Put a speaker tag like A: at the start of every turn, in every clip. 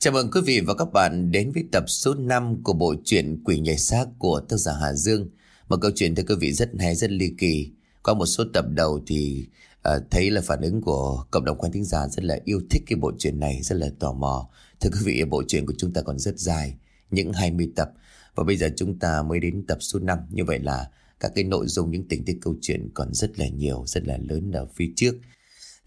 A: Chào mừng quý vị và các bạn đến với tập số 5 của bộ truyện Quỷ nhảy xác của tác giả Hà Dương. Một câu chuyện thưa quý vị rất hay, rất ly kỳ. Qua một số tập đầu thì uh, thấy là phản ứng của cộng đồng quan thính giả rất là yêu thích cái bộ truyện này, rất là tò mò. Thưa quý vị, bộ truyện của chúng ta còn rất dài, những 20 tập. Và bây giờ chúng ta mới đến tập số 5. Như vậy là các cái nội dung, những tình tiết câu chuyện còn rất là nhiều, rất là lớn ở phía trước.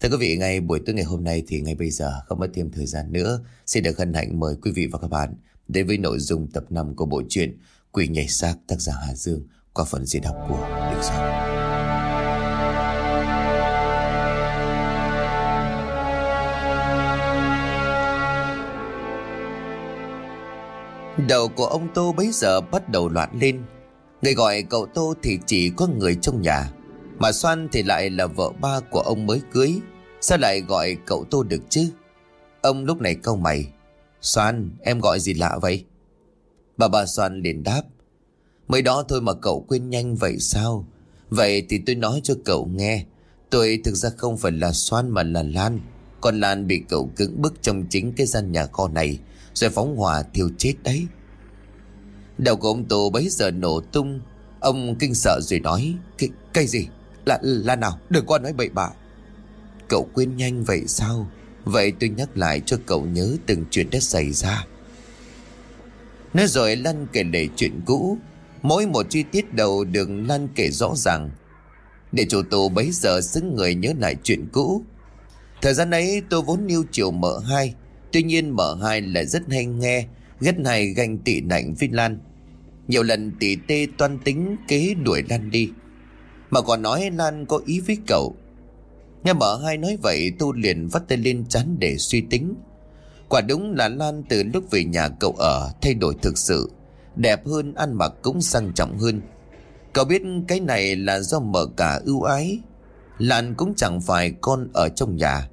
A: Thưa quý vị, ngay buổi tối ngày hôm nay thì ngay bây giờ không mất thêm thời gian nữa, xin được hân hạnh mời quý vị và các bạn đến với nội dung tập 5 của bộ truyện Quỷ nhảy xác tác giả Hà Dương qua phần diễn đọc của điều Giang. Đầu của ông Tô bấy giờ bắt đầu loạn lên. Người gọi cậu Tô thì chỉ có người trong nhà, mà Xoan thì lại là vợ ba của ông mới cưới. Sao lại gọi cậu Tô được chứ? Ông lúc này câu mày. Xoan em gọi gì lạ vậy? Bà bà Xoan liền đáp. Mới đó thôi mà cậu quên nhanh vậy sao? Vậy thì tôi nói cho cậu nghe. Tôi thực ra không phải là Xoan mà là Lan. Còn Lan bị cậu cứng bức trong chính cái gian nhà kho này Rồi phóng hỏa thiêu chết đấy. Đầu của ông Tô bấy giờ nổ tung. Ông kinh sợ rồi nói Cái, cái gì? Là, là nào? Đừng có nói bậy bạ. Cậu quên nhanh vậy sao? Vậy tôi nhắc lại cho cậu nhớ từng chuyện đã xảy ra. Nói rồi Lan kể lể chuyện cũ. Mỗi một chi tiết đầu được Lan kể rõ ràng. Để chủ tù bấy giờ xứng người nhớ lại chuyện cũ. Thời gian ấy tôi vốn yêu chiều mở hai. Tuy nhiên mở hai lại rất hay nghe, Ghét này ganh tị nạnh với Lan. Nhiều lần tỷ tê toan tính kế đuổi Lan đi. Mà còn nói Lan có ý với cậu. Nghe mở hai nói vậy tu liền vắt tay lên chán để suy tính. Quả đúng là Lan từ lúc về nhà cậu ở thay đổi thực sự. Đẹp hơn, ăn mặc cũng sang trọng hơn. Cậu biết cái này là do mở cả ưu ái. Lan cũng chẳng phải con ở trong nhà.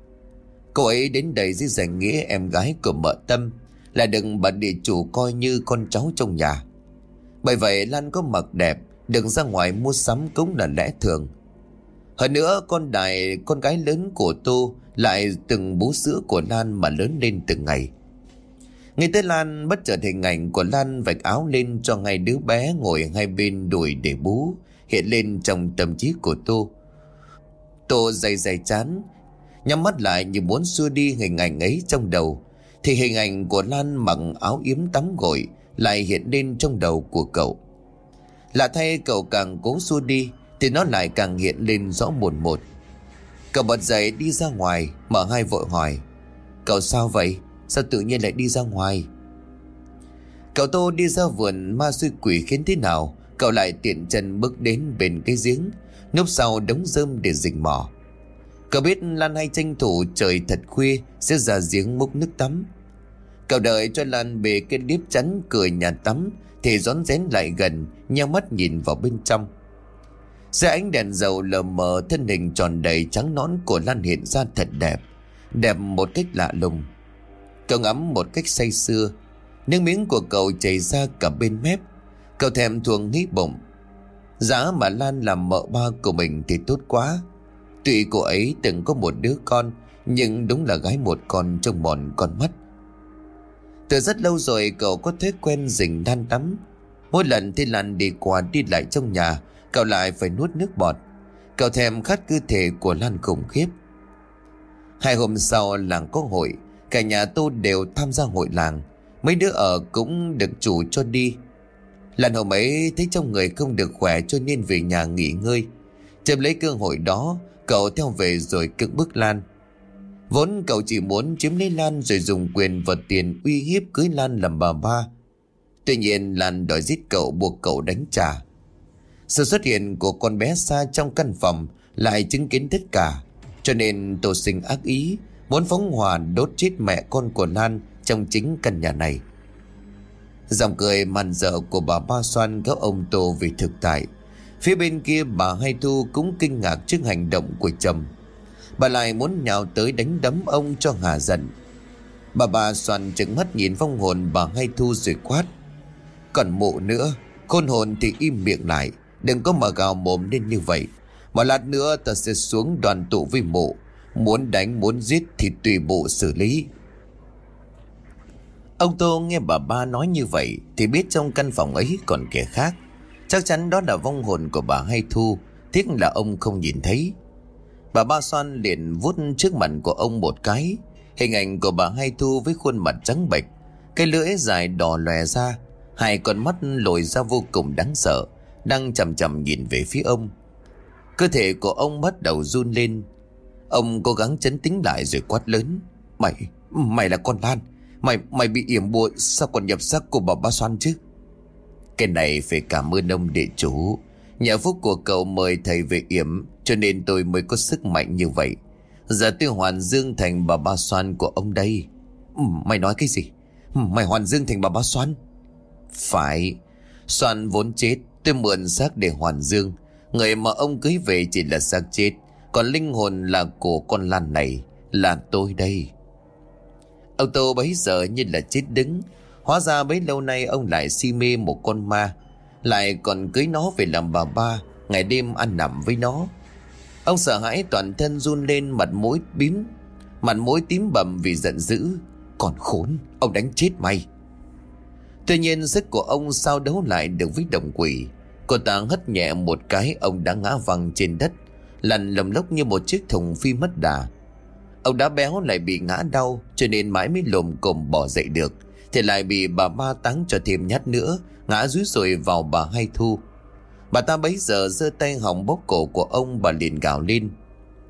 A: Cậu ấy đến đây dưới danh nghĩa em gái của mợ tâm Là đừng bà địa chủ coi như con cháu trong nhà. Bởi vậy Lan có mặc đẹp Đừng ra ngoài mua sắm cũng là lẽ thường hơn nữa con đại con gái lớn của Tô lại từng bú sữa của Lan mà lớn lên từng ngày. Ngay tới Lan bất chợt hình ảnh của Lan vạch áo lên cho ngay đứa bé ngồi hai bên đùi để bú hiện lên trong tâm trí của Tô. Tô dày dày chán, nhắm mắt lại như muốn xua đi hình ảnh ấy trong đầu. Thì hình ảnh của Lan mặc áo yếm tắm gội lại hiện lên trong đầu của cậu. là thay cậu càng cố xua đi thì nó lại càng hiện lên rõ một một. Cậu bật dậy đi ra ngoài Mở hai vội hỏi, Cậu sao vậy? Sao tự nhiên lại đi ra ngoài? Cậu Tô đi ra vườn ma suy quỷ khiến thế nào? Cậu lại tiện chân bước đến bên cái giếng, Núp sau đống rơm để rình mò. Cậu biết Lan hay tranh thủ trời thật khuya Sẽ ra giếng múc nước tắm. Cậu đợi cho Lan bề cái điếp chắn cười nhà tắm, Thì rón rén lại gần, Nheo mắt nhìn vào bên trong dưới ánh đèn dầu lờ mờ thân hình tròn đầy trắng nõn của Lan hiện ra thật đẹp. Đẹp một cách lạ lùng. Cậu ngắm một cách say sưa. Nước miếng của cậu chảy ra cả bên mép. Cậu thèm thuồng nghĩ bụng. Giá mà Lan làm mợ ba của mình thì tốt quá. Tuy cô ấy từng có một đứa con, nhưng đúng là gái một con trong mòn con mắt. Từ rất lâu rồi cậu có thói quen rình đan tắm. Mỗi lần thì Lan đi qua đi lại trong nhà, Cậu lại phải nuốt nước bọt. Cậu thèm khát cơ thể của Lan khủng khiếp. Hai hôm sau, làng có hội. Cả nhà tô đều tham gia hội làng. Mấy đứa ở cũng được chủ cho đi. Lần hôm ấy, thấy trong người không được khỏe cho nên về nhà nghỉ ngơi. Chậm lấy cơ hội đó, Cậu theo về rồi cưỡng bức Lan. Vốn cậu chỉ muốn chiếm lấy Lan rồi dùng quyền và tiền uy hiếp cưới Lan làm bà ba. Tuy nhiên, Lan đòi giết cậu, buộc cậu đánh trả sự xuất hiện của con bé xa trong căn phòng lại chứng kiến tất cả. Cho nên tổ sinh ác ý, muốn phóng hỏa đốt chết mẹ con của Lan trong chính căn nhà này. Giọng cười màn dở của bà Ba Xoan kéo ông Tô vì thực tại. Phía bên kia bà Hai Thu cũng kinh ngạc trước hành động của chồng. Bà lại muốn nhào tới đánh đấm ông cho hà giận. Bà bà Xoan trừng mắt nhìn phong hồn bà Hai Thu rồi quát. Còn mụ nữa, khôn hồn thì im miệng lại. Đừng có mở gào mồm lên như vậy. Mà lát nữa ta sẽ xuống đoàn tụ với mộ. Muốn đánh, muốn giết thì tùy bộ xử lý. Ông Tô nghe bà ba nói như vậy Thì biết trong căn phòng ấy còn kẻ khác. Chắc chắn đó là vong hồn của bà Hay Thu, Tiếc là ông không nhìn thấy. Bà ba xoan liền vút trước mặt của ông một cái. Hình ảnh của bà Hay Thu với khuôn mặt trắng bệch, Cái lưỡi dài đỏ lòe ra, Hai con mắt lồi ra vô cùng đáng sợ. Đang chầm chầm nhìn về phía ông. Cơ thể của ông bắt đầu run lên. Ông cố gắng chấn tĩnh lại rồi quát lớn Mày, mày là con Lan. Mày, mày bị yểm bụi Sao còn nhập xác của bà ba xoan chứ? Cái này phải cảm ơn ông địa chủ. Nhà phúc của cậu mời thầy về yểm Cho nên tôi mới có sức mạnh như vậy. Giờ tôi hoàn dương thành bà ba xoan của ông đây. Mày nói cái gì? Mày hoàn dương thành bà ba xoan? Phải. Xoan vốn chết Tôi mượn xác để hoàn dương. Người mà ông cưới về chỉ là xác chết, Còn linh hồn là của con Lan này, Là tôi đây. Ông Tô bấy giờ như là chết đứng. Hóa ra bấy lâu nay ông lại si mê một con ma, Lại còn cưới nó về làm bà ba, Ngày đêm ăn nằm với nó. Ông sợ hãi toàn thân run lên, mặt mũi bím, Mặt mũi tím bầm vì giận dữ. Còn khốn, Ông đánh chết mày. Tuy nhiên sức của ông sao đấu lại được với đồng quỷ. Cô ta hất nhẹ một cái, Ông đã ngã văng trên đất, Lăn lầm lốc như một chiếc thùng phi mất đà. Ông đã béo lại bị ngã đau, Cho nên mãi mới lồm cồm bỏ dậy được. Thì lại bị bà ba táng cho thêm nhát nữa, Ngã rúi rồi vào bà hai thu. Bà ta bấy giờ giơ tay hỏng bóp cổ của ông Bà liền gào lên.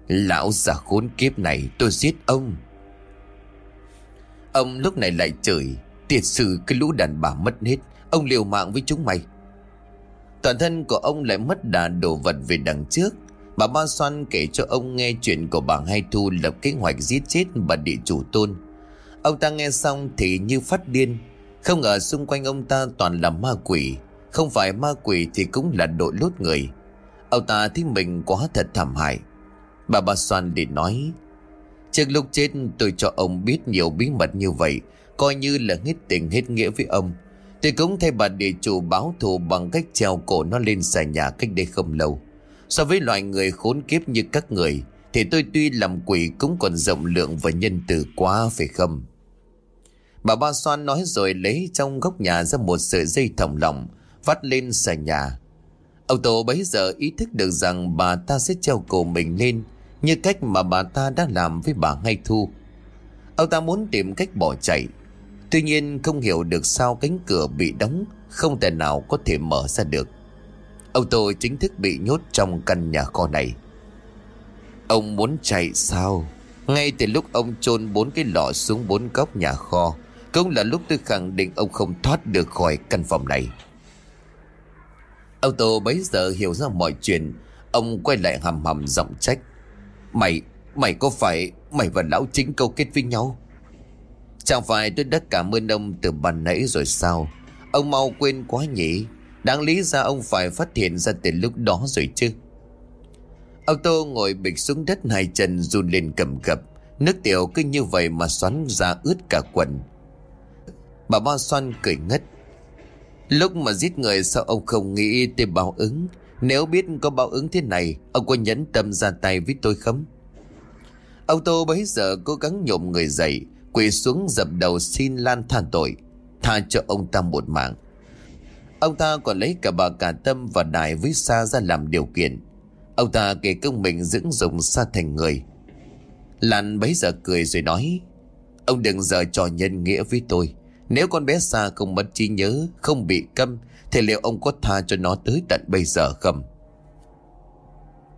A: Lão già khốn kiếp này, tôi giết ông. Ông lúc này lại chửi, Tiệt sự cái lũ đàn bà mất hết Ông liều mạng với chúng mày. Toàn thân của ông lại mất đà đồ vật về đằng trước Bà Ba Xoan kể cho ông nghe chuyện của bà Hai Thu lập kế hoạch giết chết bà địa chủ tôn. Ông ta nghe xong thì như phát điên. Không ngờ xung quanh ông ta toàn là ma quỷ. Không phải ma quỷ thì cũng là đội lốt người. Ông ta thấy mình quá thật thảm hại. Bà Ba Xoan để nói. Trước lúc chết tôi cho ông biết nhiều bí mật như vậy. Coi như là hết tình hết nghĩa với ông. Tôi cũng thay bà địa chủ báo thù bằng cách treo cổ nó lên xà nhà cách đây không lâu. So với loại người khốn kiếp như các người, Thì tôi tuy làm quỷ cũng còn rộng lượng và nhân từ quá, phải không? Bà ba xoan nói rồi lấy trong góc nhà ra một sợi dây thòng lọng, Vắt lên xà nhà. Ông Tổ bấy giờ ý thức được rằng bà ta sẽ treo cổ mình lên, Như cách mà bà ta đã làm với bà Ngay Thu. Ông ta muốn tìm cách bỏ chạy Tuy nhiên không hiểu được sao cánh cửa bị đóng Không thể nào có thể mở ra được. Ông tôi chính thức bị nhốt trong căn nhà kho này. Ông muốn chạy sao? Ngay từ lúc ông chôn bốn cái lọ xuống bốn góc nhà kho Cũng là lúc tôi khẳng định ông không thoát được khỏi căn phòng này. Ông Tô bấy giờ hiểu ra mọi chuyện. Ông quay lại hầm hầm giọng trách. Mày, mày có phải Mày và lão chính câu kết với nhau? Chẳng phải tôi đã cảm ơn ông từ bàn nãy rồi sao? Ông mau quên quá nhỉ? Đáng lý ra ông phải phát hiện ra từ lúc đó rồi chứ. Ông Tô ngồi bịch xuống đất hai chân, run lên cầm cập. Nước tiểu cứ như vậy mà xoắn ra ướt cả quần. Bà ba xoan cười ngất. Lúc mà giết người sao ông không nghĩ tới báo ứng? Nếu biết có báo ứng thế này, Ông có nhẫn tâm ra tay với tôi không? Ông Tô bấy giờ cố gắng nhộm người dậy. Quỳ xuống dập đầu xin Lan than tội Tha cho ông ta một mạng Ông ta còn lấy cả bà cả tâm và đại với Sa ra làm điều kiện. Ông ta kể công mình dưỡng dùng Sa thành người. Lan bấy giờ cười rồi nói. Ông đừng giờ trò nhân nghĩa với tôi. Nếu con bé Sa không mất trí nhớ, không bị câm, thì liệu ông có tha cho nó tới tận bây giờ không?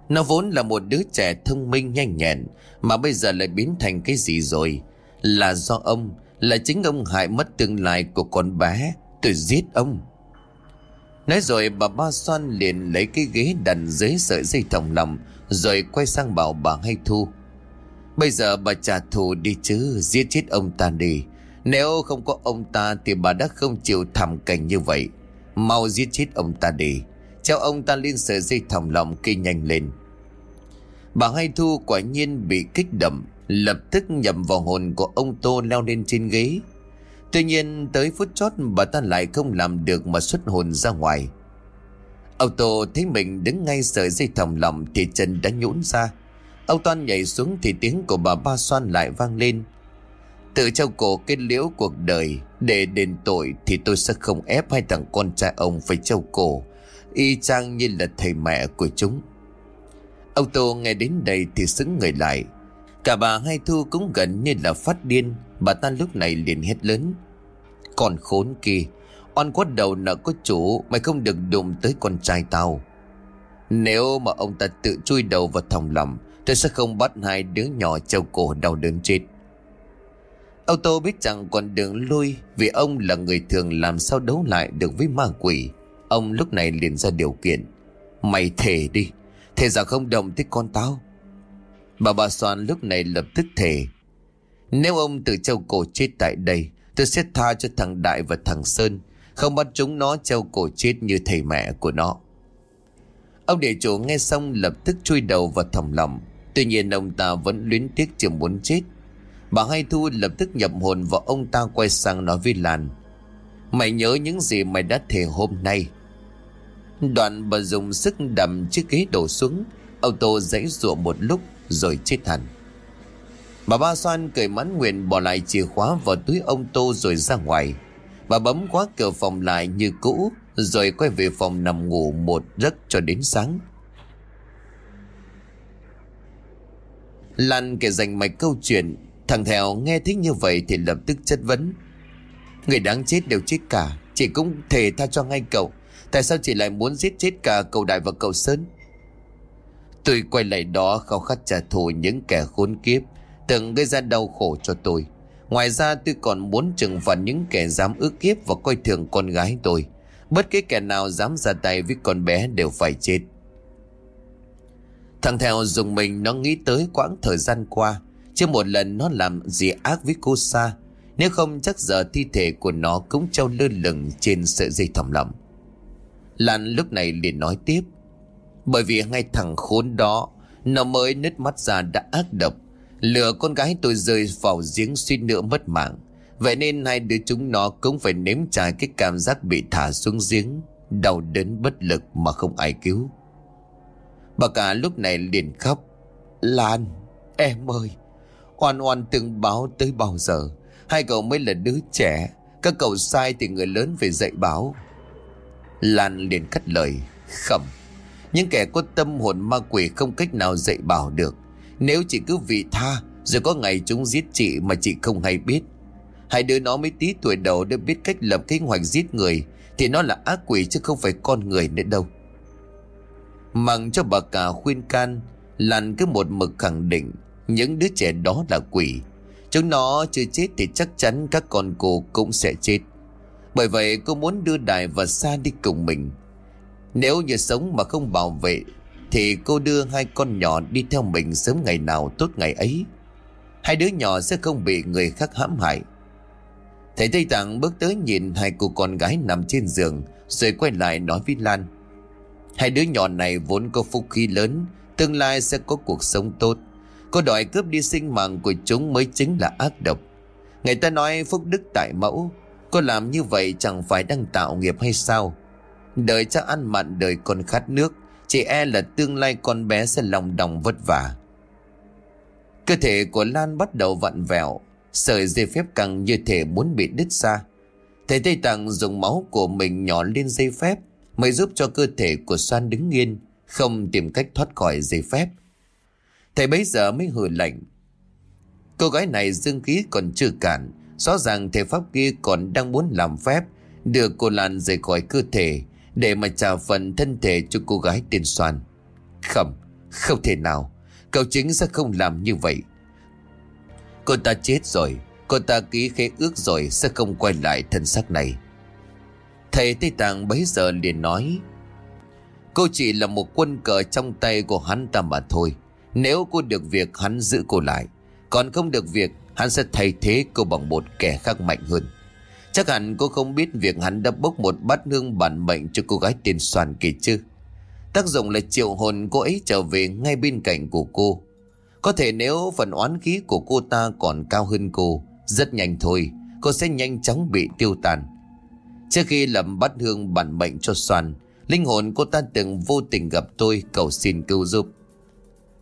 A: Nó vốn là một đứa trẻ thông minh nhanh nhẹn, mà bây giờ lại biến thành cái gì rồi? Là do ông, là chính ông hại mất tương lai của con bé. Tôi giết ông. Nói rồi bà ba xoan liền lấy cái ghế đặt dưới sợi dây thòng lòng Rồi quay sang bảo bà hay thu. Bây giờ bà trả thù đi chứ Giết chết ông ta đi. Nếu không có ông ta Thì bà đã không chịu thảm cảnh như vậy. Mau giết chết ông ta đi. Treo ông ta lên sợi dây thòng lòng kia nhanh lên. Bà hay thu quả nhiên bị kích động. Lập tức nhầm vào hồn của ông Tô leo lên trên ghế Tuy nhiên tới phút chót bà ta lại không làm được mà xuất hồn ra ngoài. Ông Tô thấy mình đứng ngay sợi dây thòng lòng thì chân đã nhũn ra. Ông Toan nhảy xuống thì tiếng của bà ba xoan lại vang lên. Tự trao cổ kết liễu cuộc đời, Để đền tội thì tôi sẽ không ép hai thằng con trai ông phải trao cổ Y chang như là thầy mẹ của chúng Ông Tô nghe đến đây thì xứng người lại Cả bà hai thu cũng gần như là phát điên. Bà ta lúc này liền hét lớn. Còn khốn kia, Oan quát đầu nợ có chủ, Mày không được đụng tới con trai tao. Nếu mà ông ta tự chui đầu vào thòng lòng, Tôi sẽ không bắt hai đứa nhỏ treo cổ đau đớn chết. Ông Tô biết rằng còn đường lui, Vì ông là người thường làm sao đấu lại được với ma quỷ. Ông lúc này liền ra điều kiện. Mày thề đi, Thề rằng không động tới con tao. Bà bà Soan lúc này lập tức thề, Nếu ông tự treo cổ chết tại đây, Tôi sẽ tha cho thằng Đại và thằng Sơn, Không bắt chúng nó treo cổ chết như thầy mẹ của nó. Ông địa chủ nghe xong lập tức chui đầu vào thòng lòng. Tuy nhiên ông ta vẫn luyến tiếc chưa muốn chết. Bà Hai Thu lập tức nhập hồn vào ông ta quay sang nói với Lan, Mày nhớ những gì mày đã thề hôm nay. Đoạn bà dùng sức đầm chiếc ghế đổ xuống. Ô tô dãy rụa một lúc rồi chết hẳn. Bà Ba Soan cười mãn nguyện bỏ lại chìa khóa vào túi ông Tô rồi ra ngoài. Bà bấm khóa cửa phòng lại như cũ, Rồi quay về phòng nằm ngủ một giấc cho đến sáng. Lan kể dành mạch câu chuyện, Thằng Thèo nghe thích như vậy thì lập tức chất vấn. Người đáng chết đều chết cả, Chị cũng thề tha cho ngay cậu. Tại sao chị lại muốn giết chết cả cậu Đại và cậu Sơn? Tôi quay lại đó khao khát trả thù những kẻ khốn kiếp, Từng gây ra đau khổ cho tôi. Ngoài ra, tôi còn muốn trừng phạt những kẻ dám ước kiếp và coi thường con gái tôi. Bất cứ kẻ nào dám ra tay với con bé đều phải chết. Thằng Theo dùng mình, nó nghĩ tới quãng thời gian qua. Chưa một lần nó làm gì ác với cô Sa. Nếu không, chắc giờ thi thể của nó cũng treo lơ lửng trên sợi dây thòng lọng. Lan lúc này liền nói tiếp. Bởi vì ngay thằng khốn đó, Nó mới nứt mắt ra đã ác độc. Lừa con gái tôi rơi vào giếng suy nữa mất mạng. Vậy nên hai đứa chúng nó cũng phải nếm trải cái cảm giác bị thả xuống giếng, Đau đớn bất lực mà không ai cứu. Bà cả lúc này liền khóc. Lan, Em ơi, Oan oan từng báo tới bao giờ? Hai cậu mới là đứa trẻ, Các cậu sai thì người lớn phải dạy bảo. Lan liền cắt lời, Khẩm. Những kẻ có tâm hồn ma quỷ không cách nào dạy bảo được. Nếu chị cứ vị tha, Rồi có ngày chúng giết chị mà chị không hay biết. Hai đứa nó mới tí tuổi đầu đã biết cách lập kế hoạch giết người, Thì nó là ác quỷ chứ không phải con người nữa đâu. Mặng cho bà cả khuyên can Lan cứ một mực khẳng định, Những đứa trẻ đó là quỷ. Chúng nó chưa chết thì chắc chắn các con cô cũng sẽ chết. Bởi vậy cô muốn đưa đài và Sa đi cùng mình. Nếu như sống mà không bảo vệ, Thì cô đưa hai con nhỏ đi theo mình sớm ngày nào tốt ngày ấy. Hai đứa nhỏ sẽ không bị người khác hãm hại. Thầy Tây Tạng bước tới nhìn hai cô con gái nằm trên giường, Rồi quay lại nói với Lan. Hai đứa nhỏ này vốn có phúc khí lớn, Tương lai sẽ có cuộc sống tốt. Cô đòi cướp đi sinh mạng của chúng mới chính là ác độc. Người ta nói phúc đức tại mẫu, Cô làm như vậy chẳng phải đang tạo nghiệp hay sao? Đời cha ăn mặn, đời con khát nước. Chỉ e là tương lai con bé sẽ lòng đồng vất vả. Cơ thể của Lan bắt đầu vặn vẹo, Sợi dây phép căng như thể muốn bị đứt ra Thầy Tây Tạng dùng máu của mình nhỏ lên dây phép, Mới giúp cho cơ thể của Soan đứng yên, Không tìm cách thoát khỏi dây phép. Thầy bấy giờ mới hừ lạnh. Cô gái này dương khí còn chưa cản Rõ ràng thầy pháp kia còn đang muốn làm phép, Đưa cô Lan rời khỏi cơ thể. Để mà trả phần thân thể cho cô gái tên Soan. Không, không thể nào. Cậu chính sẽ không làm như vậy. Cô ta chết rồi. Cô ta ký khế ước rồi Sẽ không quay lại thân xác này. Thầy Tây Tạng bấy giờ liền nói Cô chỉ là một quân cờ trong tay của hắn ta mà thôi. Nếu cô được việc hắn giữ cô lại. Còn không được việc Hắn sẽ thay thế cô bằng một kẻ khác mạnh hơn. Chắc hẳn cô không biết việc hắn đã bốc một bát hương bản mệnh cho cô gái tên Soàn kỳ chứ. Tác dụng là triệu hồn cô ấy trở về ngay bên cạnh của cô. Có thể nếu phần oán khí của cô ta còn cao hơn cô, Rất nhanh thôi, Cô sẽ nhanh chóng bị tiêu tàn. Trước khi làm bát hương bản mệnh cho Soàn, Linh hồn cô ta từng vô tình gặp tôi, cầu xin cứu giúp.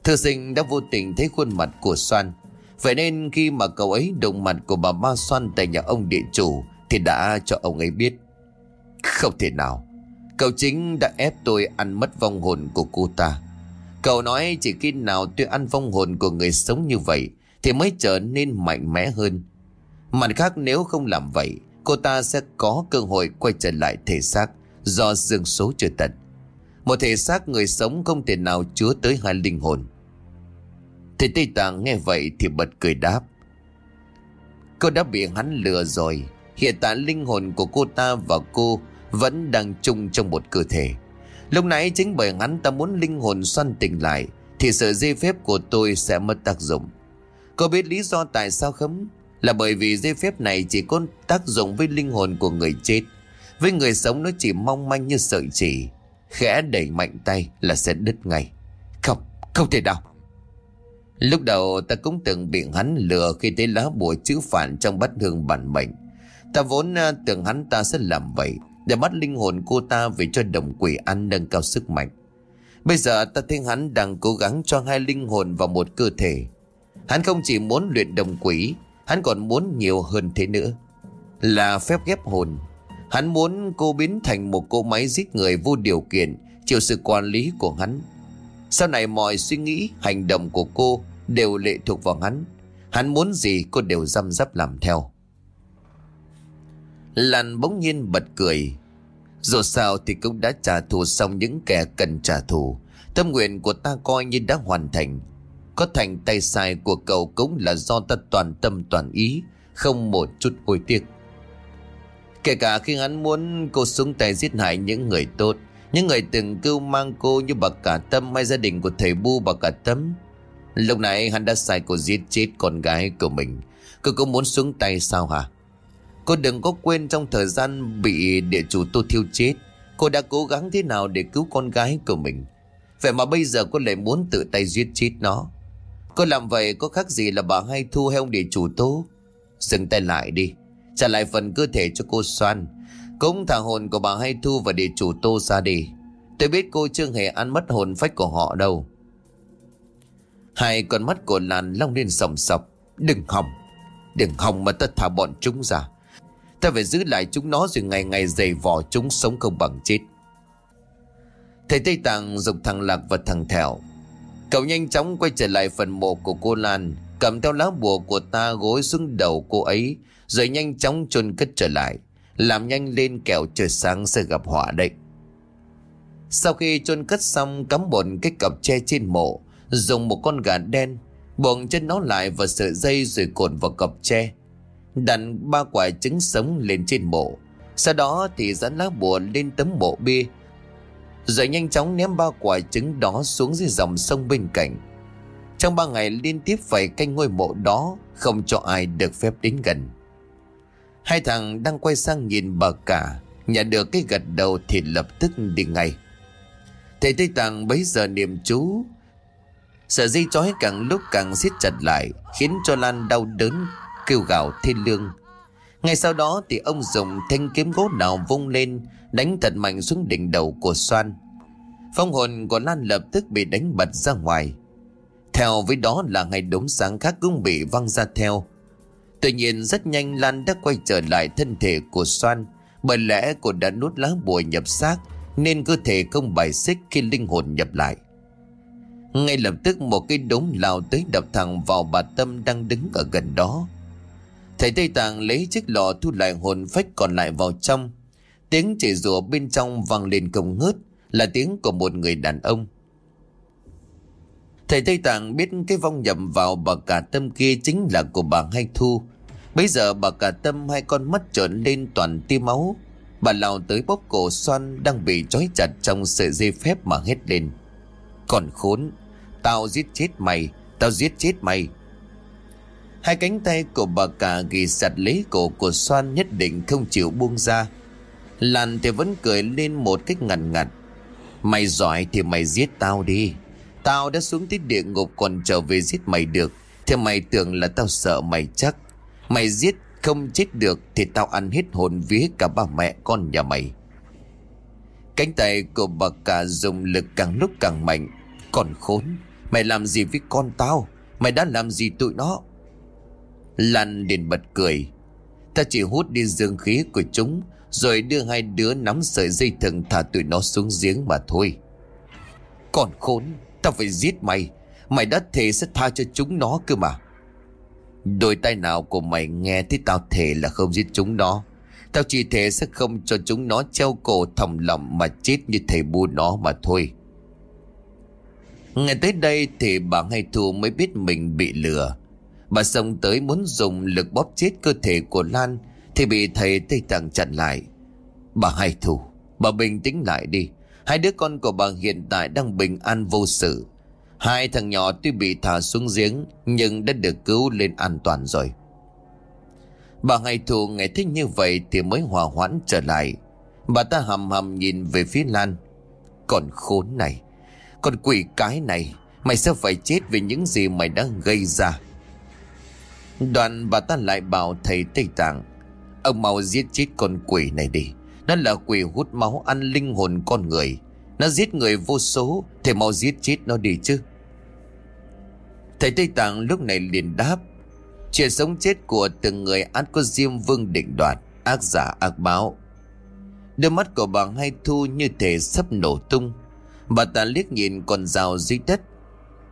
A: Thư sinh đã vô tình thấy khuôn mặt của Soan Vậy nên khi mà cậu ấy đụng mặt của bà Ma Soan tại nhà ông địa chủ thì đã cho ông ấy biết. Không thể nào. Cậu chính đã ép tôi ăn mất vong hồn của cô ta. Cậu nói chỉ khi nào tôi ăn vong hồn của người sống như vậy Thì mới trở nên mạnh mẽ hơn. Mặt khác, nếu không làm vậy, Cô ta sẽ có cơ hội quay trở lại thể xác Do dương số chưa tận. Một thể xác người sống không thể nào chứa tới hai linh hồn. Thầy Tây Tạng nghe vậy thì bật cười đáp. Cô đã bị hắn lừa rồi. Hiện tại linh hồn của cô ta và cô Vẫn đang chung trong một cơ thể. Lúc nãy chính bởi hắn ta muốn linh hồn xoăn tỉnh lại Thì sự dây phép của tôi sẽ mất tác dụng. Cô biết lý do tại sao không? Là bởi vì dây phép này chỉ có tác dụng với linh hồn của người chết. Với người sống nó chỉ mong manh như sợi chỉ. Khẽ đẩy mạnh tay là sẽ đứt ngay. Không, không thể nào. Lúc đầu ta cũng từng bị hắn lừa khi thấy lá bùa chữ phản trong bát hương bản mệnh. Ta vốn à, tưởng hắn ta sẽ làm vậy để bắt linh hồn cô ta về cho đồng quỷ ăn nâng cao sức mạnh. Bây giờ ta thấy hắn đang cố gắng cho hai linh hồn vào một cơ thể. Hắn không chỉ muốn luyện đồng quỷ, hắn còn muốn nhiều hơn thế nữa. Là phép ghép hồn. Hắn muốn cô biến thành một cô máy giết người vô điều kiện, chịu sự quản lý của hắn. Sau này mọi suy nghĩ, hành động của cô đều lệ thuộc vào hắn. Hắn muốn gì cô đều răm rắp làm theo. Lan bỗng nhiên bật cười. Dù sao thì cũng đã trả thù xong những kẻ cần trả thù. Tâm nguyện của ta coi như đã hoàn thành. Có thành tay sai của cậu cũng là do ta toàn tâm toàn ý, không một chút hối tiếc. Kể cả khi hắn muốn cô xuống tay giết hại những người tốt, những người từng cưu mang cô như bà cả tâm hay gia đình của thầy bu bà cả tâm. Lúc nãy hắn đã sai cô giết chết con gái của mình. Cô có muốn xuống tay sao hả? Cô đừng có quên trong thời gian bị địa chủ tô thiêu chết. Cô đã cố gắng thế nào để cứu con gái của mình. Vậy mà bây giờ cô lại muốn tự tay giết chết nó. Cô làm vậy có khác gì là bà hay thu hay ông địa chủ tố? Dừng tay lại đi. Trả lại phần cơ thể cho cô xoan. Cũng thả hồn của bà hay thu và địa chủ tô ra đi. Tôi biết cô chưa hề ăn mất hồn phách của họ đâu. Hai con mắt của Lan long lên sòng sọc. Đừng hòng. Đừng hòng mà ta thả bọn chúng ra. Ta phải giữ lại chúng nó rồi ngày ngày dày vò chúng sống không bằng chết. Thầy Tây Tạng dục thằng Lạc và thằng Thẻo. Cậu nhanh chóng quay trở lại phần mộ của cô Lan. Cầm theo lá bùa của ta gối xuống đầu cô ấy. Rồi nhanh chóng chôn cất trở lại. Làm nhanh lên kẹo trời sáng sẽ gặp họa đấy. Sau khi chôn cất xong, cắm bồn cái cặp tre trên mộ, dùng một con gà đen buộc chân nó lại vào sợi dây rồi cột vào cọc tre đặt ba quả trứng sống lên trên mộ. Sau đó thì dán lá bùa lên tấm mộ bia, rồi nhanh chóng ném ba quả trứng đó xuống dưới dòng sông bên cạnh. Trong ba ngày liên tiếp phải canh ngôi mộ đó, không cho ai được phép đến gần. Hai thằng đang quay sang nhìn bà cả, nhận được cái gật đầu thì lập tức đi ngay. Thầy tây tạng bấy giờ niệm chú. Sợi dây chói càng lúc càng siết chặt lại, Khiến cho Lan đau đớn Kêu gào thê lương. Ngay sau đó thì ông dùng thanh kiếm gỗ nào vung lên, Đánh thật mạnh xuống đỉnh đầu của Soan. Phong hồn của Lan lập tức bị đánh bật ra ngoài. Theo với đó là ngày đống sáng khác cũng bị văng ra theo. Tuy nhiên, rất nhanh Lan đã quay trở lại thân thể của Soan. Bởi lẽ cô đã nuốt lá bùa nhập xác, Nên cơ thể không bài xích khi linh hồn nhập lại. Ngay lập tức một cái đống lao tới đập thẳng vào bà Tâm đang đứng ở gần đó. Thầy Tây Tạng lấy chiếc lọ thu lại hồn phách còn lại vào trong. Tiếng chỉ rùa bên trong vang lên công ngớt, là tiếng của một người đàn ông. Thầy Tây Tạng biết cái vong nhập vào bà cả tâm kia chính là của bà Hai Thu. Bây giờ bà cả tâm hai con mắt trợn lên toàn tia máu. Bà lao tới bóp cổ xoan đang bị trói chặt trong sợi dây phép mà hét lên. Còn khốn, Tao giết chết mày, Tao giết chết mày Hai cánh tay của bà cả ghi sạch lấy cổ của Soan nhất định không chịu buông ra. Lan thì vẫn cười lên một cách ngằn ngặt. Mày giỏi thì mày giết tao đi. Tao đã xuống tới địa ngục còn trở về giết mày được. Thì mày tưởng là tao sợ mày chắc. Mày giết không chết được Thì tao ăn hết hồn vía cả ba mẹ con nhà mày. Cánh tay của bà cả dùng lực càng lúc càng mạnh. Còn khốn, Mày làm gì với con tao? Mày đã làm gì tụi nó? Lan liền bật cười. Ta chỉ hút đi dương khí của chúng, Rồi đưa hai đứa nắm sợi dây thừng Thả tụi nó xuống giếng mà thôi. Còn khốn, Tao phải giết mày. Mày đã thề sẽ tha cho chúng nó cơ mà. Đôi tay nào của mày nghe thấy tao thề là không giết chúng nó, Tao chỉ thề sẽ không cho chúng nó treo cổ thòng lòng mà chết như thầy bu nó mà thôi. Ngày tới đây thì bà Hai Thu mới biết mình bị lừa. Bà xông tới muốn dùng lực bóp chết cơ thể của Lan, Thì bị thầy Tây Tạng chặn lại. Bà Hai Thu Bà bình tĩnh lại đi. Hai đứa con của bà hiện tại đang bình an vô sự. Hai thằng nhỏ tuy bị thả xuống giếng, Nhưng đã được cứu lên an toàn rồi. Bà Hai Thu nghe thích như vậy Thì mới hòa hoãn trở lại. Bà ta hầm hầm nhìn về phía Lan. Còn khốn này, Con quỷ cái này, Mày sẽ phải chết vì những gì mày đã gây ra? Đoạn bà ta lại bảo thầy Tây Tạng, Ông mau giết chết con quỷ này đi. Nó là quỷ hút máu ăn linh hồn con người. Nó giết người vô số Thầy mau giết chết nó đi chứ. Thầy Tây Tạng lúc này liền đáp Chuyện sống chết của từng người át có diêm vương định đoạt, Ác giả ác báo. Đôi mắt của bà Hai Thu như thể sắp nổ tung. Bà ta liếc nhìn con rào dưới đất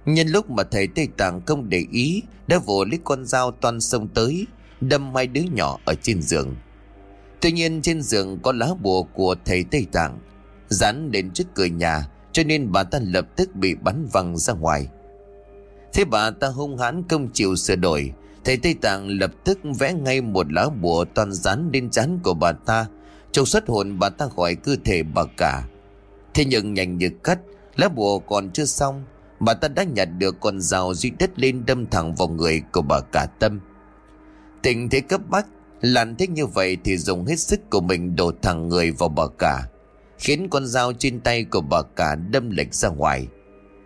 A: Nhân lúc mà thầy Tây Tạng không để ý, Đã vồ lấy con dao toan sông tới, Đâm hai đứa nhỏ ở trên giường. Tuy nhiên trên giường có lá bùa của thầy Tây Tạng, Dán lên trước cửa nhà, Cho nên bà ta lập tức bị bắn văng ra ngoài. Thế bà ta hung hãn không chịu sửa đổi, Thầy Tây Tạng lập tức vẽ ngay một lá bùa toàn dán lên trán của bà ta Trục xuất hồn bà ta khỏi cơ thể bà cả. Thế nhưng nhanh như cắt, Lá bùa còn chưa xong Bà ta đã nhặt được con dao duy đất lên đâm thẳng vào người của bà cả tâm. Tình thế cấp bách Làm thế như vậy thì dùng hết sức của mình đổ thẳng người vào bà cả, Khiến con dao trên tay của bà cả đâm lệch ra ngoài.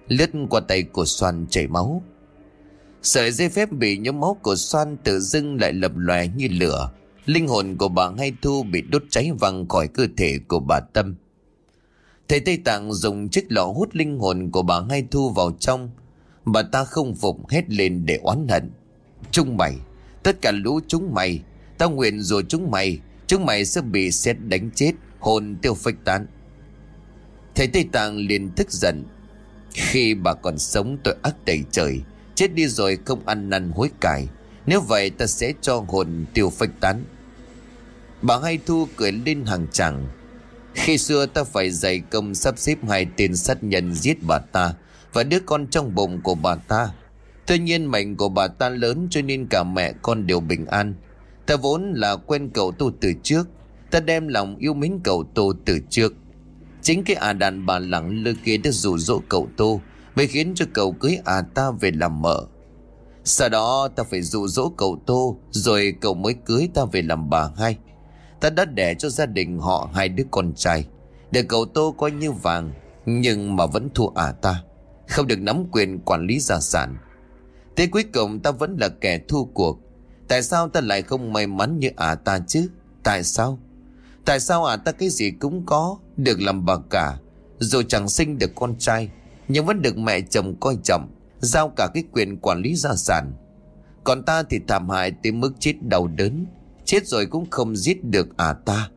A: Lướt qua tay của Xoan chảy máu. Sợi dây phép bị nhóm máu của Xoan tự dưng lại lập lòe như lửa. Linh hồn của bà Hai Thu bị đốt cháy văng khỏi cơ thể của bà Tâm. Thầy Tây Tạng dùng chiếc lọ hút linh hồn của bà Hai Thu vào trong. Bà ta không phục hết lên để oán hận. Chúng mày Tất cả lũ chúng mày Tao nguyện rồi chúng mày Chúng mày sẽ bị xét đánh chết, Hồn tiêu phách tán. Thầy Tây Tạng liền tức giận. Khi bà còn sống tội ác đầy trời, Chết đi rồi không ăn năn hối cải. Nếu vậy, ta sẽ cho hồn tiêu phách tán. Bà Hai Thu cười lên hàng chẳng khi xưa ta phải dày công sắp xếp hai tên sát nhân giết bà ta Và đứa con trong bụng của bà ta. Tuy nhiên mệnh của bà ta lớn cho nên cả mẹ con đều bình an. Ta vốn là quen cậu tu từ trước, Ta đem lòng yêu mến cậu tu từ trước. Chính cái à đàn bà lẳng lơ kia đã dụ dỗ cậu tu Mới khiến cho cậu cưới à ta về làm mợ. Sau đó ta phải dụ dỗ cậu tô Rồi cậu mới cưới ta về làm bà hai. Ta đã đẻ cho gia đình họ hai đứa con trai. Để cậu Tô coi như vàng, Nhưng mà vẫn thua ả ta. Không được nắm quyền quản lý gia sản. Thế cuối cùng ta vẫn là kẻ thua cuộc. Tại sao ta lại không may mắn như ả ta chứ? Tại sao? Tại sao ả ta cái gì cũng có, Được làm bà cả, Dù chẳng sinh được con trai, Nhưng vẫn được mẹ chồng coi trọng, Giao cả cái quyền quản lý gia sản. Còn ta thì thảm hại tới mức chết đau đớn. Chết rồi cũng không giết được à ta.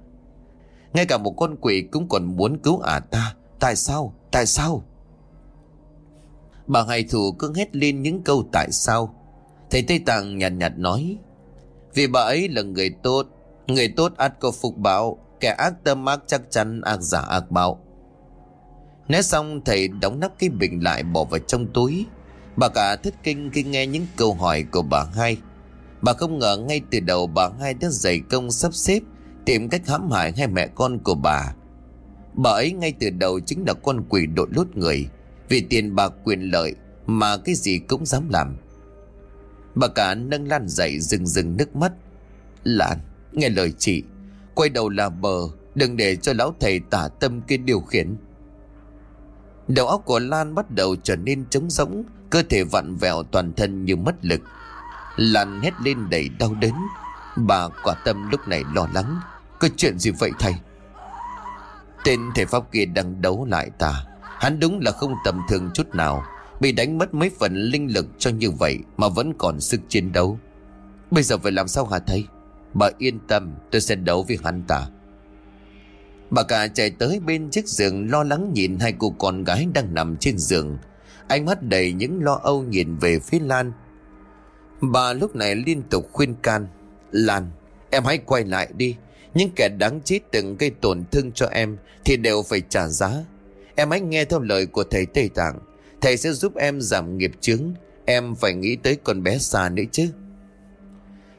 A: Ngay cả một con quỷ cũng còn muốn cứu à ta. Tại sao? Tại sao? Bà hài thủ cứ hét lên những câu tại sao. Thầy Tây Tạng nhạt nhạt nói, Vì bà ấy là người tốt. Người tốt ắt có phục báo Kẻ ác tâm ác chắc chắn, ác giả ác báo Nói xong, thầy đóng nắp cái bình lại bỏ vào trong túi. Bà cả thất kinh khi nghe những câu hỏi của bà hai. Bà không ngờ ngay từ đầu bà hai đã dày công sắp xếp, Tìm cách hãm hại hai mẹ con của bà. Bà ấy ngay từ đầu chính là con quỷ đội lốt người, Vì tiền bạc quyền lợi Mà cái gì cũng dám làm. Bà cả nâng Lan dậy rừng rừng nước mắt. Lan, nghe lời chị, Quay đầu là bờ, Đừng để cho lão thầy tả tâm kia điều khiển. Đầu óc của Lan bắt đầu trở nên trống rỗng, Cơ thể vặn vẹo toàn thân như mất lực. Lan hét lên đầy đau đớn. Bà quả tâm lúc này lo lắng. Có chuyện gì vậy thầy? Tên thể pháp kia đang đấu lại ta. Hắn đúng là không tầm thường chút nào. Bị đánh mất mấy phần linh lực cho như vậy Mà vẫn còn sức chiến đấu. Bây giờ phải làm sao hả thầy? Bà yên tâm, tôi sẽ đấu với hắn ta. Bà cả chạy tới bên chiếc giường lo lắng nhìn hai cô con gái đang nằm trên giường. Ánh mắt đầy những lo âu nhìn về phía Lan. Bà lúc này liên tục khuyên can, Lan, em hãy quay lại đi. Những kẻ đáng chết từng gây tổn thương cho em Thì đều phải trả giá. Em hãy nghe theo lời của thầy Tây Tạng. Thầy sẽ giúp em giảm nghiệp chứng Em phải nghĩ tới con bé xa nữa chứ.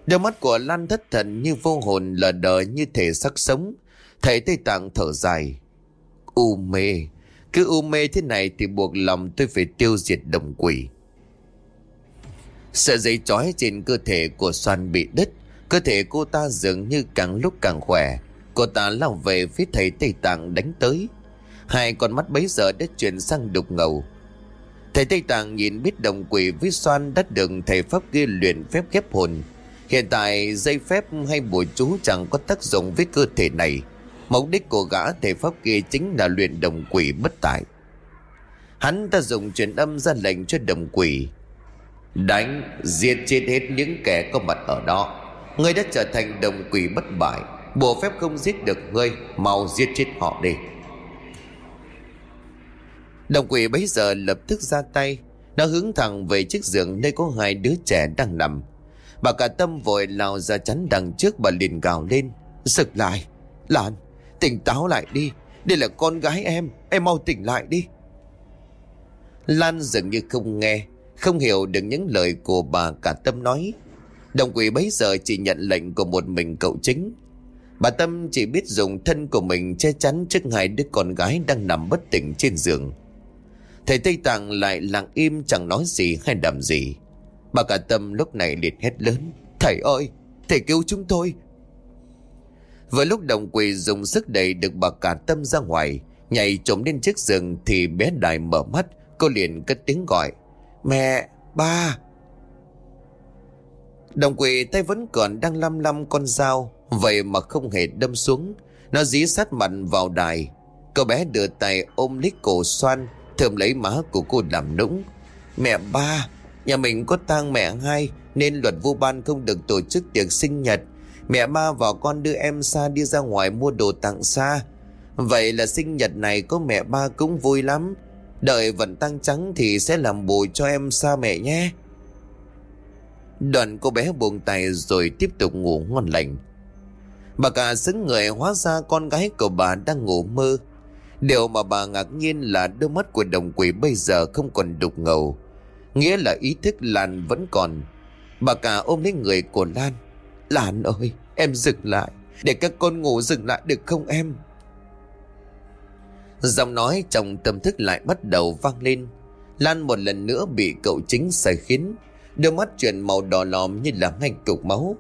A: Đôi mắt của Lan thất thần như vô hồn lờ đờ như thể sắc sống. Thầy Tây Tạng thở dài. U mê. Cứ u mê thế này thì buộc lòng tôi phải tiêu diệt đồng quỷ. Sợi dây trói trên cơ thể của Soan bị đứt. Cơ thể cô ta dường như càng lúc càng khỏe. Cô ta lao về phía thầy Tây Tạng đánh tới. Hai con mắt bấy giờ đã chuyển sang đục ngầu. Thầy Tây Tạng nhìn biết đồng quỷ với Soan đã được thầy Pháp kia luyện phép ghép hồn. Hiện tại dây phép hay bùa chú chẳng có tác dụng với cơ thể này. Mục đích của gã thầy Pháp kia chính là luyện đồng quỷ bất tại. Hắn ta dùng truyền âm ra lệnh cho đồng quỷ. Đánh, giết chết hết những kẻ có mặt ở đó. Ngươi đã trở thành đồng quỷ bất bại. Bộ phép không giết được ngươi Mau giết chết họ đi. Đồng quỷ bấy giờ lập tức ra tay. Nó hướng thẳng về chiếc giường Nơi có hai đứa trẻ đang nằm. Bà cả tâm vội lao ra chắn đằng trước Bà liền gào lên. Sực lại Lan tỉnh táo lại đi. Đây là con gái em Em mau tỉnh lại đi. Lan dường như không nghe. Không hiểu được những lời của bà cả tâm nói. Đồng quỷ bấy giờ chỉ nhận lệnh của một mình cậu chính. Bà Tâm chỉ biết dùng thân của mình che chắn trước hai đứa con gái đang nằm bất tỉnh trên giường. Thầy Tây Tạng lại lặng im chẳng nói gì hay làm gì. Bà cả Tâm lúc này liệt hét lớn Thầy ơi, thầy cứu chúng tôi. Vừa lúc đồng quỷ dùng sức đẩy được bà cả Tâm ra ngoài Nhảy trộm lên chiếc giường thì bé Đài mở mắt Cô liền cất tiếng gọi. Mẹ, ba. Đồng quỷ tay vẫn còn đang lăm lăm con dao Vậy mà không hề đâm xuống. Nó dí sát mặt vào đài. Cậu bé đưa tay ôm lấy cổ xoan Thơm lấy má của cô làm nũng. Mẹ ba Nhà mình có tang mẹ hai Nên luật vu ban không được tổ chức tiệc sinh nhật. Mẹ ba và con đưa em xa đi ra ngoài mua đồ tặng xa Vậy là sinh nhật này có mẹ ba cũng vui lắm. Đợi vận tăng trắng thì sẽ làm bù cho em xa mẹ nhé. Đoạn cô bé buông tay rồi tiếp tục ngủ ngon lành. Bà cả xứng người hóa ra con gái của bà đang ngủ mơ. Điều mà bà ngạc nhiên là đôi mắt của đồng quỷ bây giờ không còn đục ngầu. Nghĩa là ý thức Lan vẫn còn. Bà cả ôm lấy người của Lan. Lan ơi, em dừng lại. Để các con ngủ dừng lại được không em? Giọng nói trong tâm thức lại bắt đầu vang lên. Lan một lần nữa bị cậu chính sai khiến. Đôi mắt chuyển màu đỏ lòm như là ngay cục máu.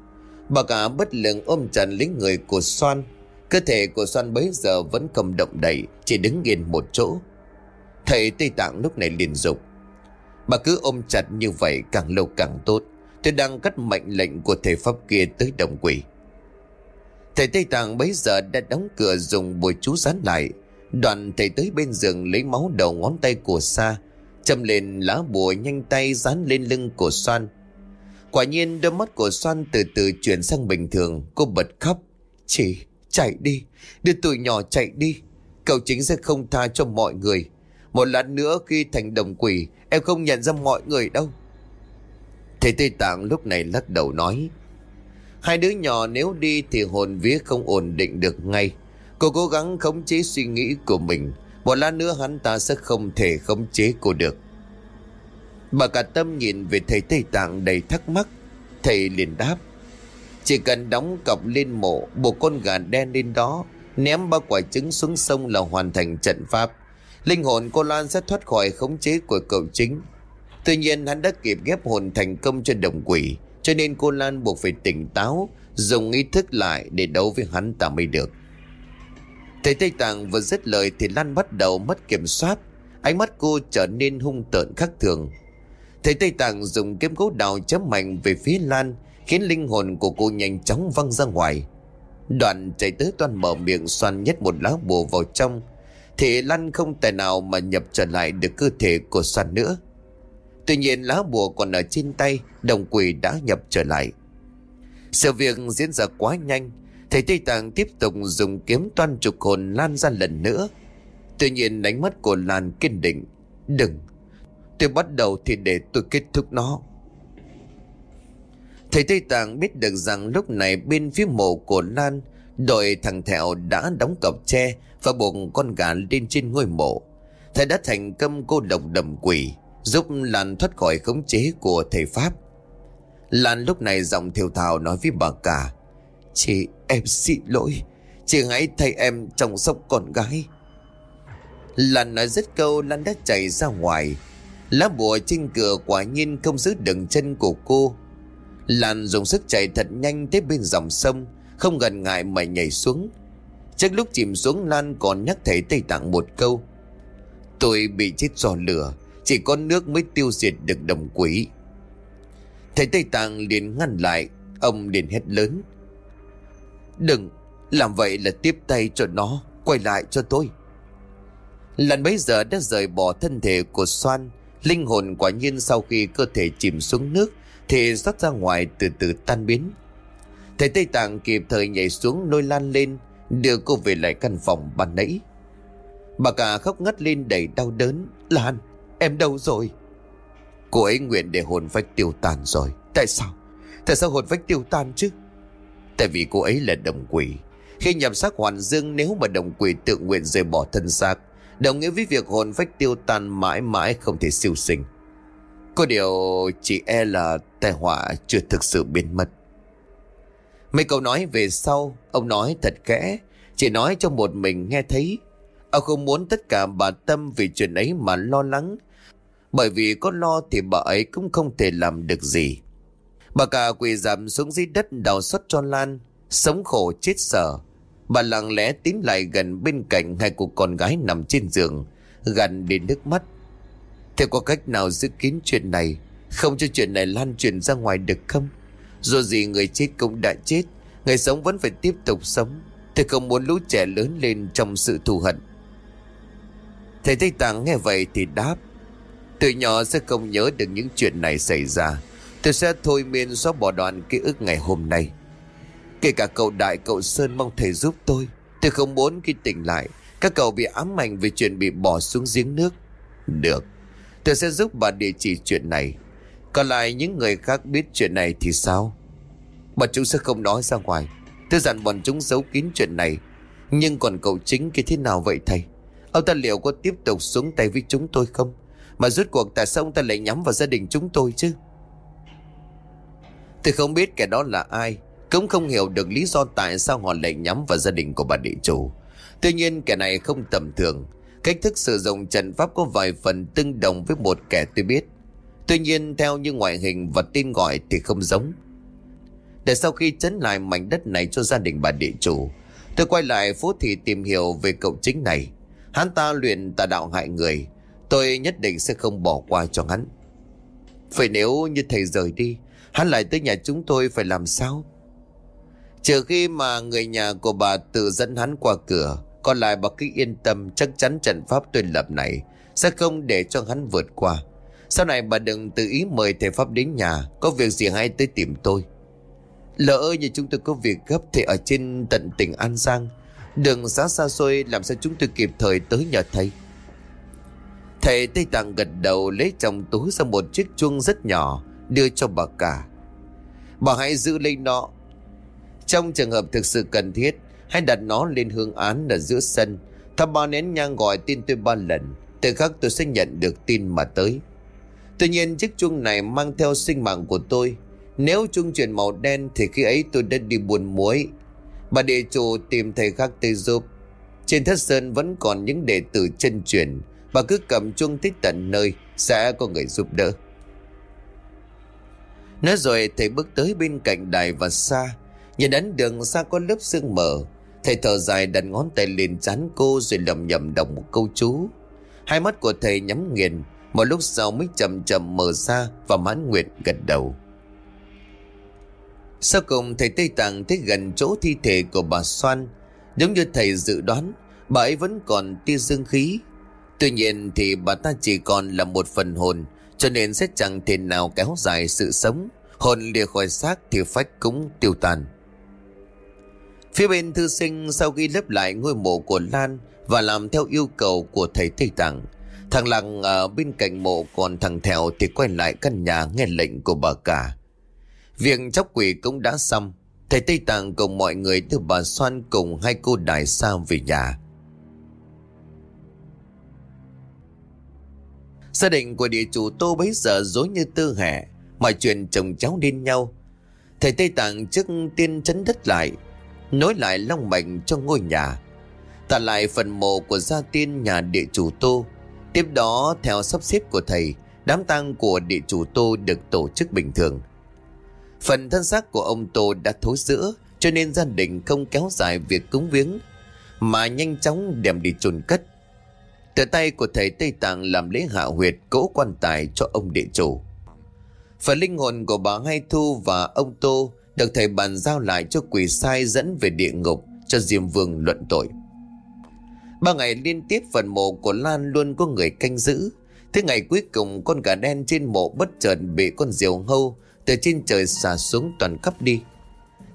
A: Bà cả bất lực ôm chặt lấy người của Soan. Cơ thể của Soan bấy giờ vẫn không động đậy, Chỉ đứng yên một chỗ. Thầy Tây Tạng lúc này liền dục. Bà cứ ôm chặt như vậy càng lâu càng tốt. Tôi đang cắt mệnh lệnh của thầy Pháp kia tới đồng quỷ. Thầy Tây Tạng bấy giờ đã đóng cửa dùng bồi chú dán lại. Đoạn thầy tới bên giường lấy máu đầu ngón tay của Sa, Châm lên lá bùa nhanh tay dán lên lưng của Soan. Quả nhiên đôi mắt của Soan từ từ chuyển sang bình thường, Cô bật khóc. Chị, chạy đi, Đưa tụi nhỏ chạy đi. Cậu chính sẽ không tha cho mọi người. Một lát nữa khi thành đồng quỷ, Em không nhận ra mọi người đâu. Thầy Tây Tạng lúc này lắc đầu nói, Hai đứa nhỏ nếu đi thì hồn vía không ổn định được ngay. Cô cố gắng khống chế suy nghĩ của mình. Một lát nữa hắn ta sẽ không thể khống chế cô được. Bà cả tâm nhìn về thầy Tây Tạng đầy thắc mắc. Thầy liền đáp, Chỉ cần đóng cọc lên mộ, Buộc con gà đen lên đó, Ném ba quả trứng xuống sông là hoàn thành trận pháp. Linh hồn cô Lan sẽ thoát khỏi khống chế của cậu chính. Tuy nhiên, hắn đã kịp ghép hồn thành công cho đồng quỷ, Cho nên cô Lan buộc phải tỉnh táo, Dùng ý thức lại để đấu với hắn ta mới được. Thầy Tây Tạng vừa dứt lời thì Lan bắt đầu mất kiểm soát. Ánh mắt cô trở nên hung tợn khác thường. Thầy Tây Tạng dùng kiếm gỗ đào chấm mạnh về phía Lan, Khiến linh hồn của cô nhanh chóng văng ra ngoài. Đoạn chạy tới toàn mở miệng xoan nhất một lá bùa vào trong, Thì Lan không tài nào mà nhập trở lại được cơ thể của xoan nữa. Tuy nhiên lá bùa còn ở trên tay, Đồng quỷ đã nhập trở lại. Sự việc diễn ra quá nhanh Thầy Tây Tạng tiếp tục dùng kiếm toan trục hồn Lan ra lần nữa. Tuy nhiên đánh mắt của Lan kiên định. Đừng. Tôi bắt đầu thì để tôi kết thúc nó. Thầy Tây Tạng biết được rằng lúc này bên phía mộ của Lan, Đội thằng Thẹo đã đóng cọc tre Và buộc con gà lên trên ngôi mộ. Thầy đã thành công cô độc đầm quỷ, Giúp Lan thoát khỏi khống chế của thầy Pháp. Lan lúc này giọng thiều thào nói với bà cả Chị, em xin lỗi. Chị hãy thay em chồng sóc con gái. Lan nói rất câu Lan đã chạy ra ngoài. Lá bùa trên cửa quả nhiên không giữ đựng chân của cô. Lan dùng sức chạy thật nhanh tới bên dòng sông, Không gần ngại mà nhảy xuống. Trước lúc chìm xuống Lan còn nhắc thấy Tây Tạng một câu. Tôi bị chết do lửa, Chỉ có nước mới tiêu diệt được đồng quỷ. Thầy Tây Tạng liền ngăn lại, Ông liền hét lớn. Đừng, Làm vậy là tiếp tay cho nó, Quay lại cho tôi. Lần bấy giờ đã rời bỏ thân thể của Soan, Linh hồn quả nhiên sau khi cơ thể chìm xuống nước Thì rót ra ngoài từ từ tan biến. Thầy Tây Tạng kịp thời nhảy xuống nôi lan lên, Đưa cô về lại căn phòng ban nãy. Bà cả khóc ngất lên đầy đau đớn. Lan, em đâu rồi? Cô ấy nguyện để hồn phách tiêu tan rồi. Tại sao? Tại sao hồn phách tiêu tan chứ? Tại vì cô ấy là đồng quỷ. Khi nhập xác hoàn dương, nếu mà đồng quỷ tự nguyện rời bỏ thân xác, Đồng nghĩa với việc hồn phách tiêu tan mãi mãi không thể siêu sinh. Có điều chỉ e là tai họa chưa thực sự biến mất. Mấy câu nói về sau, Ông nói thật kẽ. Chỉ nói cho một mình nghe thấy, Ông không muốn tất cả bà Tâm vì chuyện ấy mà lo lắng. Bởi vì có lo thì bà ấy cũng không thể làm được gì. Bà cả quỳ dằm xuống dưới đất đào xuất cho Lan, Sống khổ chết sợ. Bà lặng lẽ tiến lại gần bên cạnh hai cô con gái nằm trên giường Gần đến nước mắt. Thế có cách nào giữ kín chuyện này? Không cho chuyện này lan truyền ra ngoài được không? Dù gì người chết cũng đã chết, Người sống vẫn phải tiếp tục sống. Thế không muốn lũ trẻ lớn lên trong sự thù hận. Thầy Tây Tạng nghe vậy thì đáp, Từ nhỏ sẽ không nhớ được những chuyện này xảy ra. Tôi sẽ thôi miên xóa bỏ đoạn ký ức ngày hôm nay. Kể cả cậu Đại, cậu Sơn mong thầy giúp tôi Tôi không muốn khi tỉnh lại, Các cậu bị ám ảnh về chuyện bị bỏ xuống giếng nước. Được, Tôi sẽ giúp bà địa chỉ chuyện này. Còn lại những người khác biết chuyện này thì sao? Bọn chúng sẽ không nói ra ngoài. Tôi dặn bọn chúng giấu kín chuyện này. Nhưng còn cậu chính kia thế nào vậy thầy? Ông ta liệu có tiếp tục xuống tay với chúng tôi không? Mà rốt cuộc tại sao ông ta lại nhắm vào gia đình chúng tôi chứ? Tôi không biết kẻ đó là ai, Cũng không hiểu được lý do tại sao họ lại nhắm vào gia đình của bà địa chủ. Tuy nhiên, kẻ này không tầm thường. Cách thức sử dụng trận pháp có vài phần tương đồng với một kẻ tôi biết. Tuy nhiên, theo như ngoại hình và tên gọi thì không giống. Để sau khi chấn lại mảnh đất này cho gia đình bà địa chủ, Tôi quay lại phố thị tìm hiểu về cậu chính này. Hắn ta luyện tà đạo hại người. Tôi nhất định sẽ không bỏ qua cho hắn. Phải nếu như thầy rời đi Hắn lại tới nhà chúng tôi phải làm sao? Trừ khi mà người nhà của bà tự dẫn hắn qua cửa, Còn lại bà cứ yên tâm, chắc chắn trận pháp tuyên lập này Sẽ không để cho hắn vượt qua. Sau này bà đừng tự ý mời thầy Pháp đến nhà, Có việc gì hay tới tìm tôi. Lỡ như chúng tôi có việc gấp Thì ở trên tận tỉnh An Giang, Đường xa xa xôi làm sao chúng tôi kịp thời tới nhờ thầy? Thầy Tây Tạng gật đầu lấy trong túi ra một chiếc chuông rất nhỏ đưa cho bà cả. Bà hãy giữ lấy nó. Trong trường hợp thực sự cần thiết, hãy đặt nó lên hương án ở giữa sân. Thắp ba nén nhang gọi tin tôi ba lần, từ khắc tôi sẽ nhận được tin mà tới. Tuy nhiên chiếc chuông này mang theo sinh mạng của tôi. Nếu chuông chuyển màu đen thì khi ấy tôi đã đi buồn muối. Bà địa chủ tìm thầy khác tới giúp. Trên thất sơn vẫn còn những đệ tử chân truyền. Bà cứ cầm chuông thích tận nơi sẽ có người giúp đỡ. Nói rồi thầy bước tới bên cạnh đài và xa. Nhìn đến đường xa có lớp sương mờ. Thầy thở dài đặt ngón tay lên chán cô Rồi lầm nhầm đọc một câu chú. Hai mắt của thầy nhắm nghiền. Một lúc sau mới chậm chậm mở ra Và mãn nguyện gật đầu. Sau cùng thầy Tây Tạng thấy gần chỗ thi thể của bà Soan Giống như thầy dự đoán, Bà ấy vẫn còn tia dương khí. Tuy nhiên thì bà ta chỉ còn là một phần hồn cho nên sẽ chẳng thể nào kéo dài sự sống. Hồn lìa khỏi xác thì phách cũng tiêu tan Phía bên thư sinh sau khi lấp lại ngôi mộ của Lan Và làm theo yêu cầu của thầy Tây Tạng, Thằng Lặng ở bên cạnh mộ còn thằng Thèo thì quay lại căn nhà nghe lệnh của bà cả. Việc chóc quỷ cũng đã xong. Thầy Tây Tạng cùng mọi người từ bà Xoan cùng hai cô đại sa về nhà. Gia đình của địa chủ Tô bấy giờ dối như tư hẻ Mọi chuyện chồng cháu điên nhau. Thầy Tây Tạng trước tiên chấn đất lại, Nối lại long mạch cho ngôi nhà. Tạ lại phần mộ của gia tiên nhà địa chủ Tô. Tiếp đó, theo sắp xếp của thầy, Đám tang của địa chủ Tô được tổ chức bình thường. Phần thân xác của ông Tô đã thối rữa, Cho nên gia đình không kéo dài việc cúng viếng, Mà nhanh chóng đem đi chôn cất. Từ tay của thầy Tây Tạng làm lễ hạ huyệt cỗ quan tài cho ông địa chủ. Phần linh hồn của bà Hai Thu và ông Tô Được thầy bàn giao lại cho quỷ sai dẫn về địa ngục Cho Diêm Vương luận tội. Ba ngày liên tiếp phần mộ của Lan luôn có người canh giữ. Thế ngày cuối cùng, con gà đen trên mộ bất chợt bị con diều hâu từ trên trời xả xuống toàn khắp đi.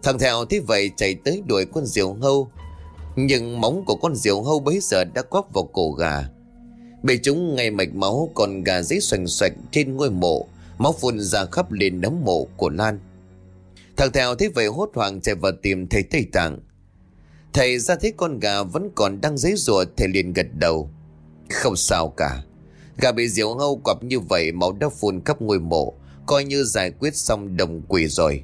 A: Thằng Thèo thế vậy chạy tới đuổi con diều hâu nhưng móng của con diều hâu bấy giờ đã quắp vào cổ gà. Bị chúng ngay mạch máu, còn gà giấy xoành xoạch trên ngôi mộ. Máu phun ra khắp lên nấm mộ của Lan. Thằng Thèo thấy vậy hốt hoảng chạy vào tìm thầy Tây Tạng. Thầy ra thấy con gà vẫn còn đang giấy rùa, Thầy liền gật đầu. Không sao cả. Gà bị diều hâu quặp như vậy, Máu đã phun khắp ngôi mộ. Coi như giải quyết xong đồng quỷ rồi.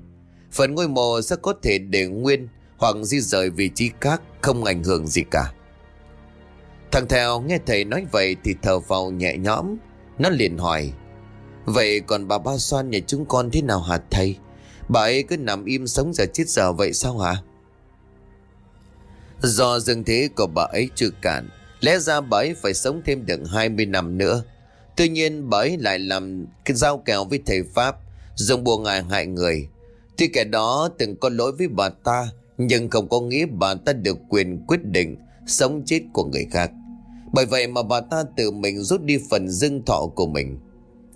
A: Phần ngôi mộ sẽ có thể để nguyên. Hoặc di rời vị trí khác Không ảnh hưởng gì cả. Thằng theo nghe thầy nói vậy Thì thở vào nhẹ nhõm. Nó liền hỏi, Vậy còn bà Ba Soan nhà chúng con thế nào hả thầy? Bà ấy cứ nằm im sống giờ chết giờ vậy sao hả? Do dương thế của bà ấy chưa cạn, Lẽ ra bà ấy phải sống thêm được 20 năm nữa. Tuy nhiên bà ấy lại làm cái giao kèo với thầy Pháp, Dùng bùa ngài hại người. Tuy kẻ đó từng có lỗi với bà ta nhưng không có nghĩa bà ta được quyền quyết định Sống chết của người khác. Bởi vậy mà bà ta tự mình rút đi phần dương thọ của mình.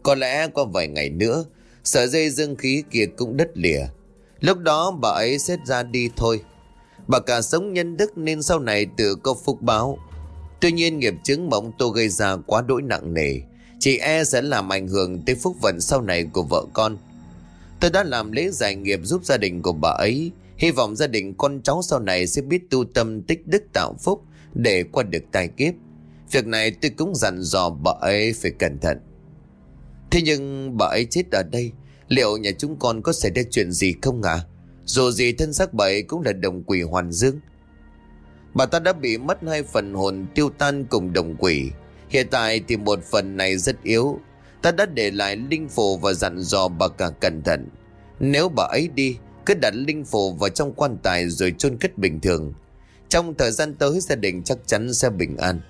A: Có lẽ qua vài ngày nữa, Sợi dây dương khí kia cũng đứt lìa. Lúc đó bà ấy sẽ ra đi thôi. Bà cả sống nhân đức nên sau này tự có phúc báo. Tuy nhiên nghiệp chứng mộng tô gây ra quá đỗi nặng nề. Chị e sẽ làm ảnh hưởng tới phúc vận sau này của vợ con. Tôi đã làm lễ giải nghiệp giúp gia đình của bà ấy. Hy vọng gia đình con cháu sau này sẽ biết tu tâm tích đức tạo phúc Để qua được tai kiếp. Việc này tôi cũng dặn dò bà ấy phải cẩn thận. Thế nhưng bà ấy chết ở đây, Liệu nhà chúng con có xảy ra chuyện gì không ạ? À? Dù gì thân xác bà ấy cũng là đồng quỷ hoàn dương. Bà ta đã bị mất hai phần hồn tiêu tan cùng đồng quỷ. Hiện tại thì một phần này rất yếu. Ta đã để lại linh phù và dặn dò bà cả cẩn thận. Nếu bà ấy đi cứ đặt linh phù vào trong quan tài rồi chôn cất bình thường. Trong thời gian tới, gia đình chắc chắn sẽ bình an.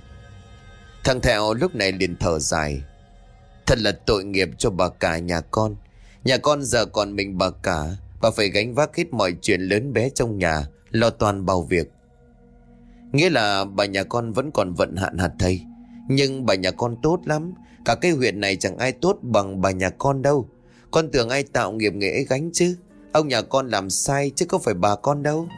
A: Thằng Thẹo lúc này liền thở dài. Thật là tội nghiệp cho bà cả nhà con. Nhà con giờ còn mình bà cả. Bà phải gánh vác hết mọi chuyện lớn bé trong nhà, Lo toàn bao việc. Nghĩa là bà nhà con vẫn còn vận hạn hạt thầy. Nhưng bà nhà con tốt lắm. Cả cái huyện này chẳng ai tốt bằng bà nhà con đâu. Con tưởng ai tạo nghiệp nghệ ấy gánh chứ. Ông nhà con làm sai chứ không phải bà con đâu.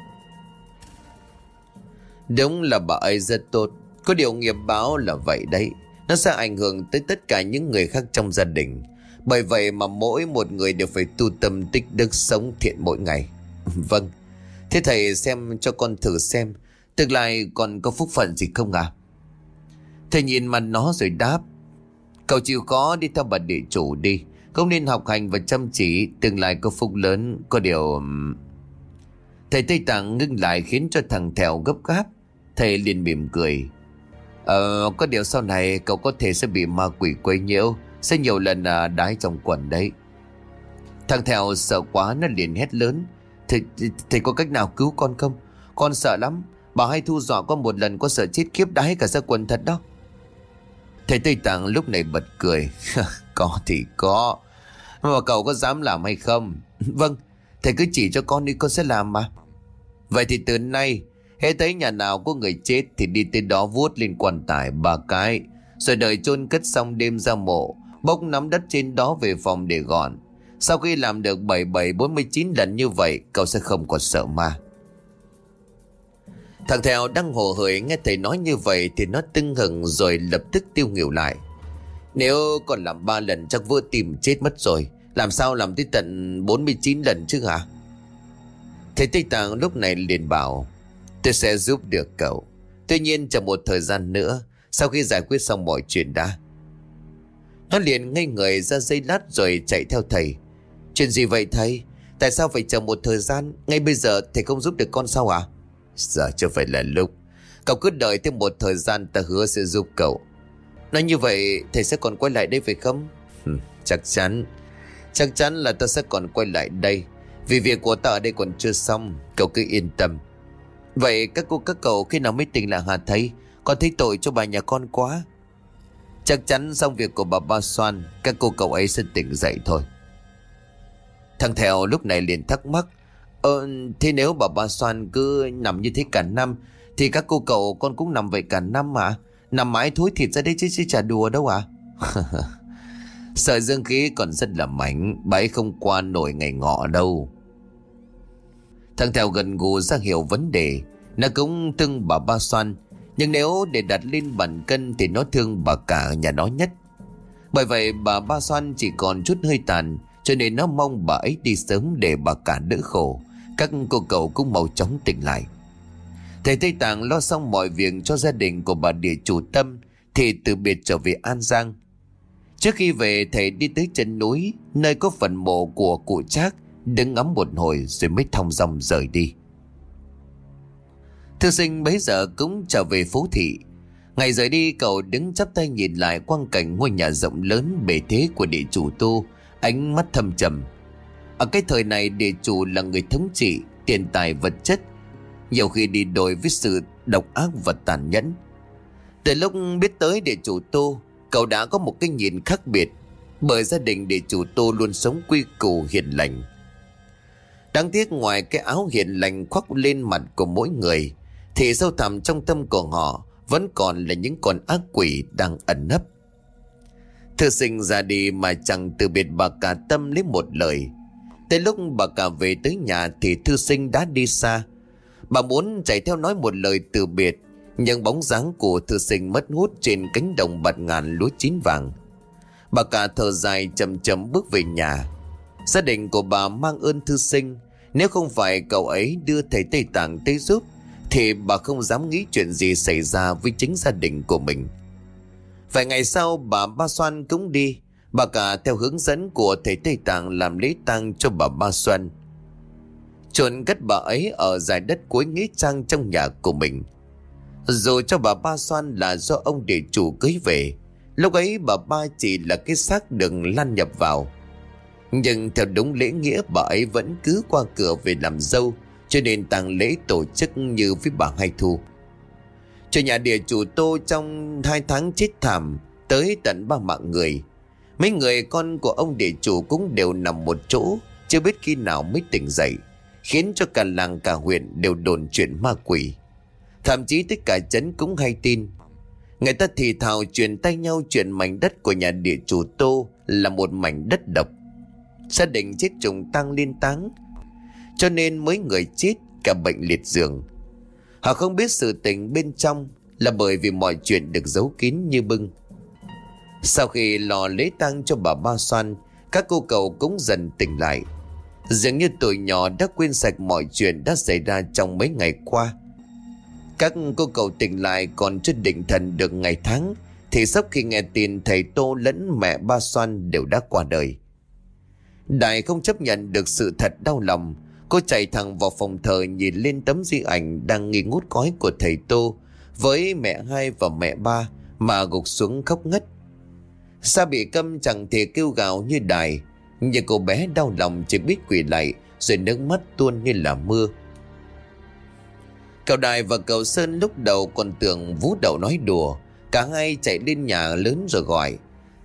A: Đúng là bà ấy rất tốt. Có điều nghiệp báo là vậy đấy. Nó sẽ ảnh hưởng tới tất cả những người khác trong gia đình. Bởi vậy mà mỗi một người đều phải tu tâm tích đức sống thiện mỗi ngày. Vâng. Thế thầy xem cho con thử xem. Tương lai còn có phúc phận gì không à Thầy nhìn mặt nó rồi đáp. Cậu chịu khó đi theo bà địa chủ đi. Không nên học hành và chăm chỉ Tương lai có phúc lớn Có điều Thầy Tây Tạng ngưng lại khiến cho thằng Thèo gấp gáp. Thầy liền mỉm cười. Ờ có điều sau này cậu có thể sẽ bị ma quỷ quấy nhiễu Sẽ nhiều lần à, đái trong quần đấy. Thằng Thèo sợ quá nó liền hét lớn. Thầy, thầy có cách nào cứu con không? Con sợ lắm. Bà hay thu dọa con một lần có sợ chết khiếp đái cả ra quần thật đó. Thầy Tây Tạng lúc này bật cười. có thì có. Mà cậu có dám làm hay không? vâng, thầy cứ chỉ cho con đi con sẽ làm mà. Vậy thì từ nay, hễ thấy nhà nào có người chết thì đi tới đó vuốt lên quan tài ba cái. Rồi đợi chôn cất xong đêm ra mộ, bốc nắm đất trên đó về phòng để gọn. Sau khi làm được 7749 lần như vậy Cậu sẽ không còn sợ ma Thằng Thèo đang hồ hởi nghe thầy nói như vậy Thì nó tưng hừng rồi lập tức tiêu nghỉu lại. Nếu còn làm ba lần chắc vỡ tìm chết mất rồi. Làm sao làm tới tận 49 lần chứ hả? Thầy Tây Tạng lúc này liền bảo, Tôi sẽ giúp được cậu. Tuy nhiên chờ một thời gian nữa, Sau khi giải quyết xong mọi chuyện đã. Nó liền ngây người ra dây lát rồi chạy theo thầy. Chuyện gì vậy thầy? Tại sao phải chờ một thời gian? Ngay bây giờ thầy không giúp được con sao à Giờ chưa phải là lúc. Cậu cứ đợi thêm một thời gian ta hứa sẽ giúp cậu. Nói như vậy, thầy sẽ còn quay lại đây phải không? Chắc chắn. Chắc chắn là ta sẽ còn quay lại đây. Vì việc của ta ở đây còn chưa xong, Cậu cứ yên tâm. Vậy các cô, các cậu khi nào mới tỉnh lại hả thầy? Con thấy tội cho bà nhà con quá? Chắc chắn xong việc của bà Ba Soan Các cô cậu ấy sẽ tỉnh dậy thôi. Thằng Thèo lúc này liền thắc mắc Ờ thế nếu bà Ba Soan cứ nằm như thế cả năm, Thì các cô cậu con cũng nằm vậy cả năm mà. Nằm mãi thối thịt ra đây chứ chứ chả đùa đâu à? Sợi dương khí còn rất là mảnh Bà ấy không qua nổi ngày ngọ đâu. Thằng Thèo gần gù ra hiểu vấn đề. Nó cũng thương bà Ba Soan, Nhưng nếu để đặt lên bàn cân Thì nó thương bà cả nhà nó nhất. Bởi vậy bà Ba Soan chỉ còn chút hơi tàn, Cho nên nó mong bà ấy đi sớm Để bà cả đỡ khổ. Các cô cậu cũng mau chóng tỉnh lại. Thầy Tây Tạng lo xong mọi việc cho gia đình của bà địa chủ tâm, Thì từ biệt trở về An Giang. Trước khi về, thầy đi tới chân núi, Nơi có phần mộ của cụ Trác, Đứng ngắm một hồi rồi mới thong dong rời đi. Thư sinh bấy giờ cũng trở về phố thị. Ngày rời đi, cậu đứng chắp tay nhìn lại quang cảnh ngôi nhà rộng lớn bề thế của địa chủ tu, Ánh mắt thâm trầm. Ở cái thời này địa chủ là người thống trị, Tiền tài vật chất. Nhiều khi đi đôi với sự độc ác và tàn nhẫn. Từ lúc biết tới địa chủ tu Cậu đã có một cái nhìn khác biệt, Bởi gia đình địa chủ tu luôn sống quy củ hiền lành. Đáng tiếc ngoài cái áo hiền lành khoác lên mặt của mỗi người, Thì sâu thẳm trong tâm của họ Vẫn còn là những con ác quỷ đang ẩn nấp. Thư sinh ra đi mà chẳng từ biệt bà cả tâm lấy một lời. Tới lúc bà cả về tới nhà thì thư sinh đã đi xa. Bà muốn chạy theo nói một lời từ biệt, Nhưng bóng dáng của thư sinh mất hút trên cánh đồng bạt ngàn lúa chín vàng. Bà cả thở dài chậm chậm bước về nhà. Gia đình của bà mang ơn thư sinh, Nếu không phải cậu ấy đưa thầy Tây Tạng tới giúp, Thì bà không dám nghĩ chuyện gì xảy ra với chính gia đình của mình. Vài ngày sau, bà Ba Xoan cũng đi. Bà cả theo hướng dẫn của thầy Tây Tạng làm lễ tang cho bà Ba Xoan Chôn cất bà ấy ở giải đất cuối nghĩa trang trong nhà của mình. Dù cho bà Ba Xoan là do ông địa chủ cưới về, Lúc ấy bà Ba chỉ là cái xác đừng lăn nhập vào. Nhưng theo đúng lễ nghĩa, bà ấy vẫn cứ qua cửa về làm dâu, Cho nên tang lễ tổ chức như với bà Hai Thu. Cho nhà địa chủ tô trong hai tháng chết thảm, Tới tận ba mạng người. Mấy người con của ông địa chủ cũng đều nằm một chỗ, Chưa biết khi nào mới tỉnh dậy, Khiến cho cả làng cả huyện đều đồn chuyện ma quỷ. Thậm chí tất cả chấn cũng hay tin. Người ta thì thào truyền tay nhau chuyện mảnh đất của nhà địa chủ Tô là một mảnh đất độc. Gia đình chết trùng tăng liên táng, cho nên mấy người chết cả bệnh liệt giường. Họ không biết sự tình bên trong là bởi vì mọi chuyện được giấu kín như bưng sau khi lò lễ tang cho bà ba xoan các cô cậu cũng dần tỉnh lại. Dường như tuổi nhỏ đã quên sạch mọi chuyện đã xảy ra trong mấy ngày qua. Các cô cậu tỉnh lại còn chưa định thần được ngày tháng, thì sắp khi nghe tin thầy tô lẫn mẹ ba xoan đều đã qua đời. Đại không chấp nhận được sự thật đau lòng, Cô chạy thẳng vào phòng thờ nhìn lên tấm di ảnh đang nghi ngút khói của thầy Tô với mẹ hai và mẹ ba mà gục xuống khóc ngất. Sa bị câm chẳng thể kêu gào như đài nhưng cô bé đau lòng chỉ biết quỳ lại rồi nước mắt tuôn như là mưa. Cậu Đài và cậu Sơn lúc đầu còn tưởng vú đầu nói đùa cả hai chạy lên nhà lớn rồi gọi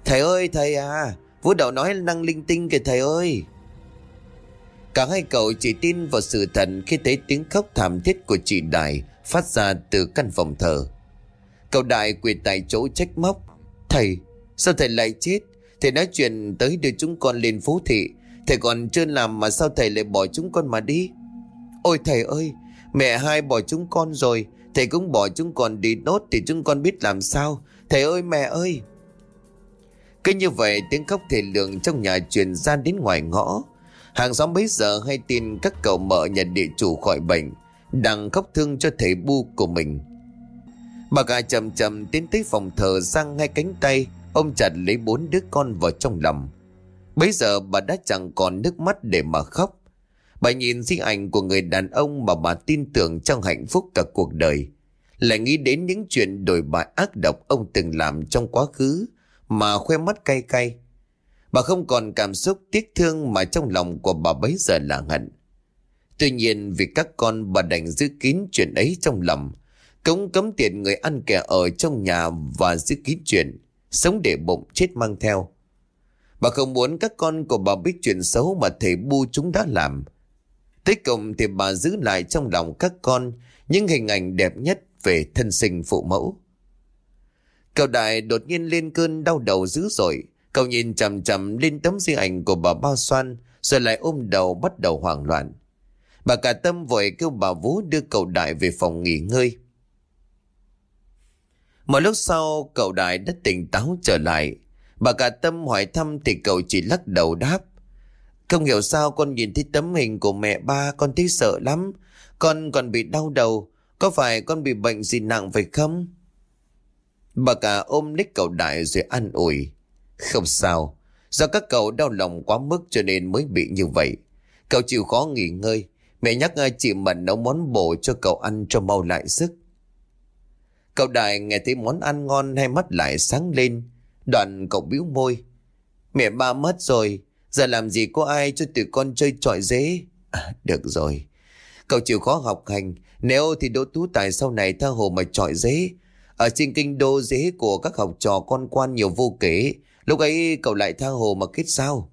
A: Thầy ơi thầy à Vũ Đậu nói năng linh tinh kìa thầy ơi Cả hai cậu chỉ tin vào sự thật khi thấy tiếng khóc thảm thiết của chị đài phát ra từ căn phòng thờ. Cậu Đại quỳ tại chỗ trách móc. Thầy, sao thầy lại chết? Thầy nói chuyện tới đưa chúng con lên phố thị. Thầy còn chưa làm mà sao thầy lại bỏ chúng con mà đi? Ôi thầy ơi, Mẹ hai bỏ chúng con rồi. Thầy cũng bỏ chúng con đi nốt Thì chúng con biết làm sao. Thầy ơi, mẹ ơi. Cứ như vậy, tiếng khóc thầy lượng trong nhà truyền ra đến ngoài ngõ. Hàng xóm bấy giờ hay tin các cậu mợ nhà địa chủ khỏi bệnh, Đang khóc thương cho thầy bu của mình. Bà gà chậm chậm tiến tới phòng thờ sang hai cánh tay Ông chặt lấy bốn đứa con vào trong lòng. Bây giờ bà đã chẳng còn nước mắt để mà khóc. Bà nhìn di ảnh của người đàn ông mà bà tin tưởng trong hạnh phúc cả cuộc đời. Lại nghĩ đến những chuyện đổi bại ác độc ông từng làm trong quá khứ Mà khoe mắt cay cay. Bà không còn cảm xúc tiếc thương mà trong lòng của bà bấy giờ là hận. Tuy nhiên vì các con bà đành giữ kín chuyện ấy trong lòng Cống cấm tiền người ăn kẻ ở trong nhà và giữ kín chuyện. Sống để bụng chết mang theo Bà không muốn các con của bà biết chuyện xấu mà thầy bu chúng đã làm Tới cùng thì bà giữ lại trong lòng các con những hình ảnh đẹp nhất về thân sinh phụ mẫu. Cậu đại đột nhiên lên cơn đau đầu dữ dội. Cậu nhìn chầm chầm lên tấm di ảnh của bà Bao Xoan, rồi lại ôm đầu bắt đầu hoảng loạn. Bà cả tâm vội kêu bà Vũ đưa cậu đại về phòng nghỉ ngơi. Một lúc sau, cậu đại đã tỉnh táo trở lại. Bà cả tâm hỏi thăm thì cậu chỉ lắc đầu đáp. Không hiểu sao con nhìn thấy tấm hình của mẹ ba, con thấy sợ lắm. Con còn bị đau đầu. Có phải con bị bệnh gì nặng phải không? Bà cả ôm lấy cậu đại rồi an ủi. Không sao. Do các cậu đau lòng quá mức cho nên mới bị như vậy. Cậu chịu khó nghỉ ngơi. Mẹ nhắc chị Mận nấu món bổ cho cậu ăn cho mau lại sức. Cậu đại nghe thấy món ăn ngon hai mắt lại sáng lên. Đoạn cậu bĩu môi. Mẹ ba mất rồi. Giờ làm gì có ai cho tụi con chơi trọi dế? À, Được rồi. Cậu chịu khó học hành. Nếu thì đỗ tú tài sau này tha hồ mà trọi dế. Ở trên kinh đô dế của các học trò con quan nhiều vô kể. Lúc ấy cậu lại tha hồ mà kết sao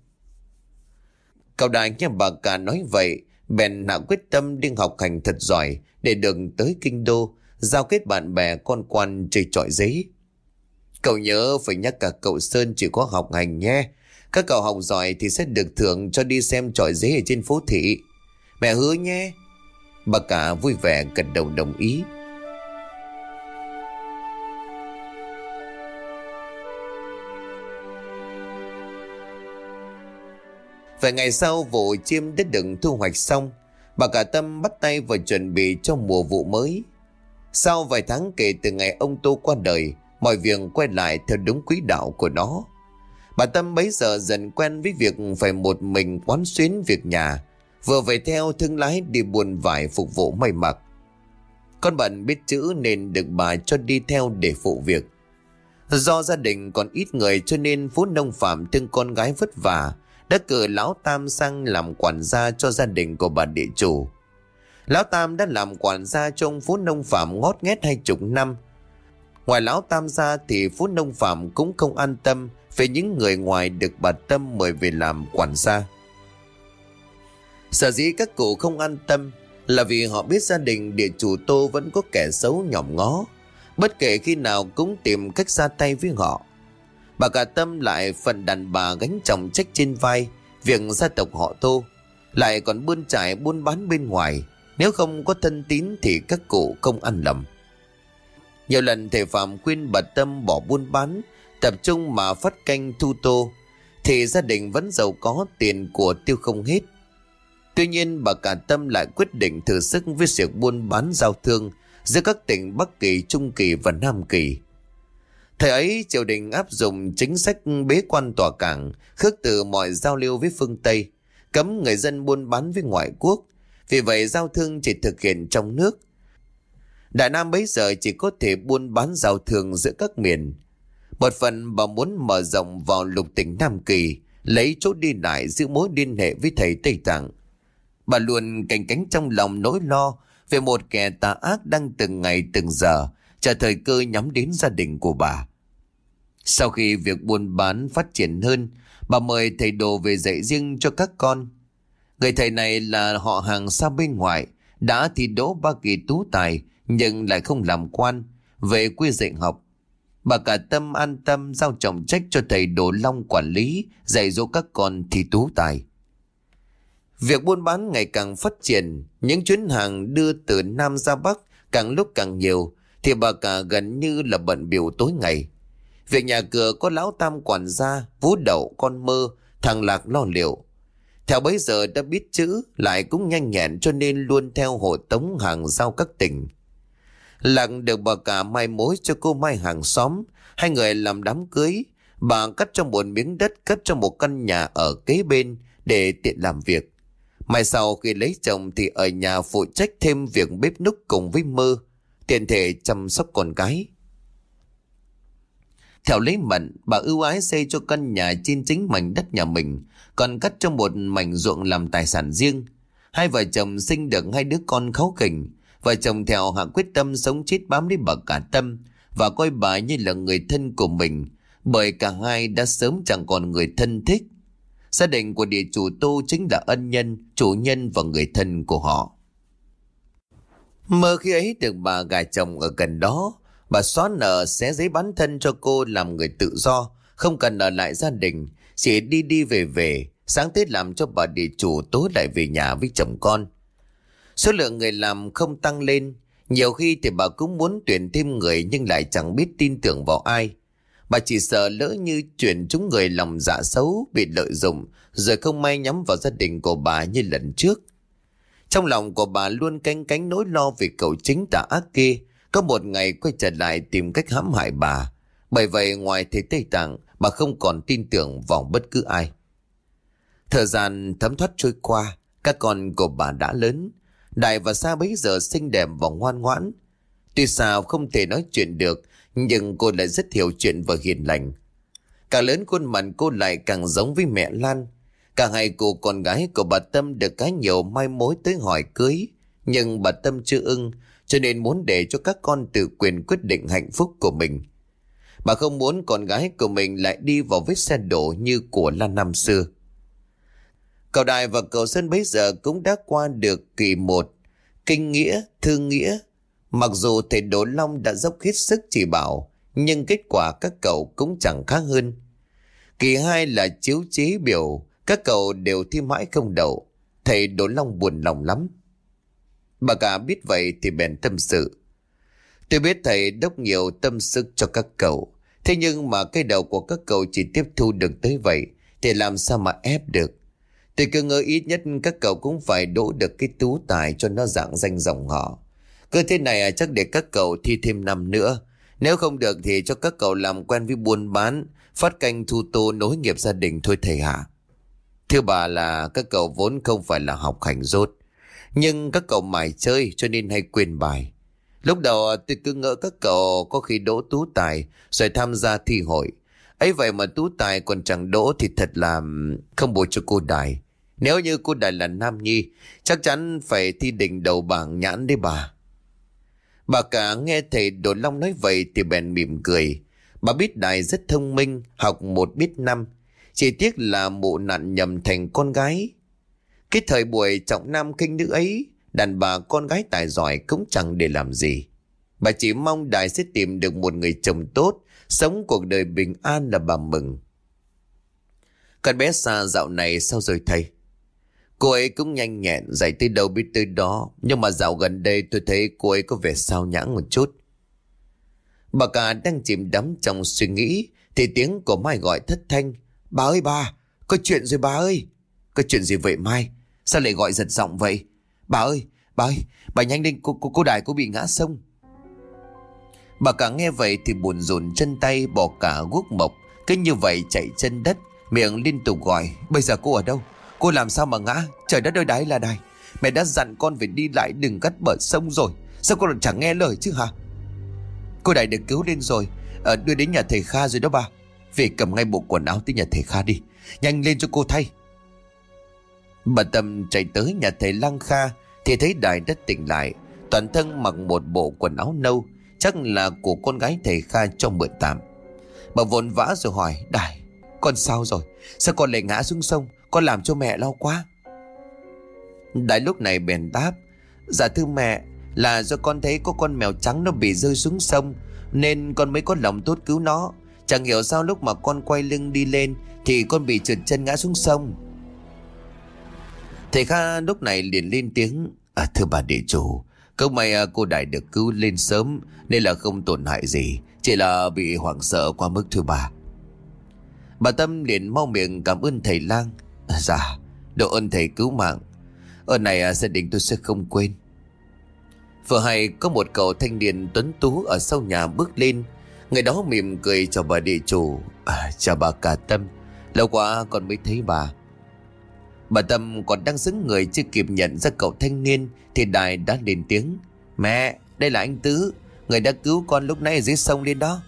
A: Cậu đại nghe bà cả nói vậy Bèn hạ quyết tâm đi học hành thật giỏi Để đừng tới kinh đô. Giao kết bạn bè con quan chơi trọi giấy Cậu nhớ phải nhắc cả cậu Sơn chỉ có học hành nhé các cậu học giỏi thì sẽ được thưởng cho đi xem trọi giấy ở trên phố thị. Mẹ hứa nhé. Bà cả vui vẻ gật đầu đồng ý. Vài ngày sau vụ chiêm đất đựng thu hoạch xong, bà cả Tâm bắt tay vào chuẩn bị cho mùa vụ mới. Sau vài tháng kể từ ngày ông Tô qua đời, mọi việc quay lại theo đúng quỹ đạo của nó. Bà Tâm bấy giờ dần quen với việc phải một mình quán xuyến việc nhà, vừa về theo thương lái đi buôn vải phục vụ may mặc. Con bận biết chữ nên được bà cho đi theo để phụ việc. Do gia đình còn ít người cho nên Phú Nông Phạm thương con gái vất vả, đã cử Lão Tam sang làm quản gia cho gia đình của bà địa chủ. Lão Tam đã làm quản gia trong Phú Nông Phạm ngót nghét hai chục năm. Ngoài Lão Tam ra thì Phú Nông Phạm cũng không an tâm về những người ngoài được bà Tâm mời về làm quản gia. Sở dĩ các cụ không an tâm là vì họ biết gia đình địa chủ Tô vẫn có kẻ xấu nhỏm ngó, bất kể khi nào cũng tìm cách ra tay với họ. Bà cả Tâm lại phần đàn bà gánh trọng trách trên vai việc gia tộc họ Tô, lại còn buôn trải buôn bán bên ngoài, nếu không có thân tín thì các cụ không ăn lầm. Nhiều lần thầy Phạm khuyên bà Tâm bỏ buôn bán tập trung mà phát canh thu tô, thì gia đình vẫn giàu có tiền của tiêu không hết. Tuy nhiên bà cả tâm lại quyết định thử sức với việc buôn bán giao thương giữa các tỉnh Bắc Kỳ, Trung Kỳ và Nam Kỳ. Thời ấy triều đình áp dụng chính sách bế quan tòa cảng, khước từ mọi giao lưu với phương Tây, cấm người dân buôn bán với ngoại quốc. Vì vậy giao thương chỉ thực hiện trong nước. Đại Nam bấy giờ chỉ có thể buôn bán giao thương giữa các miền. Một phần bà muốn mở rộng vào lục tỉnh Nam Kỳ, lấy chỗ đi lại giữ mối liên hệ với thầy Tây Tạng. Bà luôn cảnh cánh trong lòng nỗi lo về một kẻ tà ác đang từng ngày từng giờ chờ thời cơ nhắm đến gia đình của bà. Sau khi việc buôn bán phát triển hơn, bà mời thầy đồ về dạy riêng cho các con. Người thầy này là họ hàng xa bên ngoài, đã thi đỗ ba kỳ tú tài nhưng lại không làm quan, về quê dạy học. Bà cả tâm an tâm giao trọng trách cho thầy Đồ Long quản lý, dạy dỗ các con thi tú tài. Việc buôn bán ngày càng phát triển, những chuyến hàng đưa từ Nam ra Bắc càng lúc càng nhiều, thì bà cả gần như là bận biểu tối ngày. Việc nhà cửa có lão tam quản gia, vú đậu, con mơ, thằng lạc lo liệu. Theo bấy giờ đã biết chữ, lại cũng nhanh nhẹn cho nên luôn theo hộ tống hàng giao các tỉnh. Lặng được bà cả mai mối cho cô mai hàng xóm, hai người làm đám cưới. Bà cắt cho một miếng đất, cắt cho một căn nhà ở kế bên để tiện làm việc. Mai sau khi lấy chồng thì ở nhà phụ trách thêm việc bếp núc cùng với mơ, tiện thể chăm sóc con cái. Theo lấy mận, bà ưu ái xây cho căn nhà trên chính mảnh đất nhà mình, còn cắt cho một mảnh ruộng làm tài sản riêng. Hai vợ chồng sinh được hai đứa con kháu khỉnh. Vợ chồng theo hạ quyết tâm sống chết bám lấy bà cả tâm và coi bà như là người thân của mình, bởi cả hai đã sớm chẳng còn người thân thích. Gia đình của địa chủ Tô chính là ân nhân, chủ nhân và người thân của họ. Mơ khi ấy được bà gà chồng ở gần đó, bà xóa nợ xé giấy bán thân cho cô làm người tự do, không cần ở lại gia đình, Chị đi đi về về, sáng Tết làm cho bà địa chủ tối lại về nhà với chồng con. Số lượng người làm không tăng lên, nhiều khi thì bà cũng muốn tuyển thêm người nhưng lại chẳng biết tin tưởng vào ai. Bà chỉ sợ lỡ như chuyển chúng người lòng dạ xấu bị lợi dụng rồi không may nhắm vào gia đình của bà như lần trước. Trong lòng của bà luôn canh cánh nỗi lo về cậu chính tà ác kia, có một ngày quay trở lại tìm cách hãm hại bà. Bởi vậy ngoài thế Tây Tạng, bà không còn tin tưởng vào bất cứ ai. Thời gian thấm thoát trôi qua, các con của bà đã lớn. Đại và Sa bấy giờ xinh đẹp và ngoan ngoãn. Tuy sao không thể nói chuyện được, nhưng cô lại rất hiểu chuyện và hiền lành. Càng lớn khuôn mặt cô lại càng giống với mẹ Lan. Cả hai cô con gái của bà Tâm được cái nhiều mai mối tới hỏi cưới. Nhưng bà Tâm chưa ưng, cho nên muốn để cho các con tự quyền quyết định hạnh phúc của mình. Bà không muốn con gái của mình lại đi vào vết xe đổ như của Lan năm xưa. Cậu đài và cậu Sơn bấy giờ cũng đã qua được kỳ một, kinh nghĩa, thương nghĩa. Mặc dù thầy Đỗ Long đã dốc hết sức chỉ bảo, nhưng kết quả các cậu cũng chẳng khác hơn. Kỳ hai là chiếu chế biểu, các cậu đều thi mãi không đậu. Thầy Đỗ Long buồn lòng lắm. Bà cả biết vậy thì bèn tâm sự. Tôi biết thầy đốc nhiều tâm sức cho các cậu. Thế nhưng mà cái đầu của các cậu chỉ tiếp thu được tới vậy thì làm sao mà ép được. Tôi cứ ngờ ít nhất các cậu cũng phải đỗ được cái tú tài cho nó dạng danh dòng họ. Cứ thế này à, chắc để các cậu thi thêm năm nữa. Nếu không được thì cho các cậu làm quen với buôn bán, phát canh thu tô nối nghiệp gia đình thôi thầy hả? Thưa bà là các cậu vốn không phải là học hành rốt. Nhưng các cậu mải chơi cho nên hay quên bài. Lúc đầu tôi cứ ngỡ các cậu có khi đỗ tú tài rồi tham gia thi hội. ấy vậy mà tú tài còn chẳng đỗ thì thật là không bổ cho cô đài. Nếu như cô đài là nam nhi, chắc chắn phải thi đỉnh đầu bảng nhãn đấy bà. Bà cả nghe thầy Đồ Long nói vậy thì bèn mỉm cười. Bà biết đài rất thông minh, học một biết năm. Chỉ tiếc là mụ nạn nhầm thành con gái. Cái thời buổi trọng nam kinh nữ ấy, đàn bà con gái tài giỏi cũng chẳng để làm gì. Bà chỉ mong đài sẽ tìm được một người chồng tốt, sống cuộc đời bình an là bà mừng. Con bé xa dạo này sao rồi thầy? Cô ấy cũng nhanh nhẹn, dạy tới đâu biết tới đó. Nhưng mà dạo gần đây tôi thấy cô ấy có vẻ sao nhãng một chút. Bà cả đang chìm đắm trong suy nghĩ, thì tiếng của Mai gọi thất thanh. Bà ơi bà, có chuyện rồi bà ơi. Có chuyện gì vậy Mai? Sao lại gọi giật giọng vậy? Bà ơi, bà ơi, bà nhanh lên, cô, cô, cô đại cô bị ngã sông. Bà cả nghe vậy thì buồn rộn chân tay bỏ cả guốc mộc. Cứ như vậy chạy chân đất, miệng liên tục gọi. Bây giờ cô ở đâu? Cô làm sao mà ngã Trời đất ơi đáy là đài Mẹ đã dặn con phải đi lại đừng cắt bờ sông rồi Sao con chẳng nghe lời chứ hả Cô đại được cứu lên rồi à, Đưa đến nhà thầy Kha rồi đó bà Về cầm ngay bộ quần áo tới nhà thầy Kha đi Nhanh lên cho cô thay Bà Tâm chạy tới nhà thầy Lăng Kha Thì thấy Đại đã tỉnh lại. Toàn thân mặc một bộ quần áo nâu, Chắc là của con gái thầy Kha trong mượn tạm. Bà vội vã rồi hỏi Đại con sao rồi? Sao con lại ngã xuống sông? Con làm cho mẹ lo quá. Đại lúc này bèn đáp Dạ thưa mẹ, Là do con thấy có con mèo trắng nó bị rơi xuống sông, Nên con mới có lòng tốt cứu nó. Chẳng hiểu sao lúc mà con quay lưng đi lên Thì con bị trượt chân ngã xuống sông. Thầy Kha lúc này liền lên tiếng à, Thưa bà địa chủ Không may à, cô đại được cứu lên sớm Nên là không tổn hại gì Chỉ là bị hoảng sợ qua mức thưa bà. Bà Tâm liền mau miệng cảm ơn thầy lang à, Dạ Độ ơn thầy cứu mạng Ơn này à, gia đình tôi sẽ không quên. Vừa hay có một cậu thanh niên tuấn tú Ở sau nhà bước lên Người đó mỉm cười chào bà địa chủ à, Chào bà cả Tâm Lâu quá còn mới thấy bà. Bà Tâm còn đang xứng người chưa kịp nhận ra cậu thanh niên Thì Đài đã lên tiếng. Mẹ, đây là anh Tứ. Người đã cứu con lúc nãy ở dưới sông lên đó.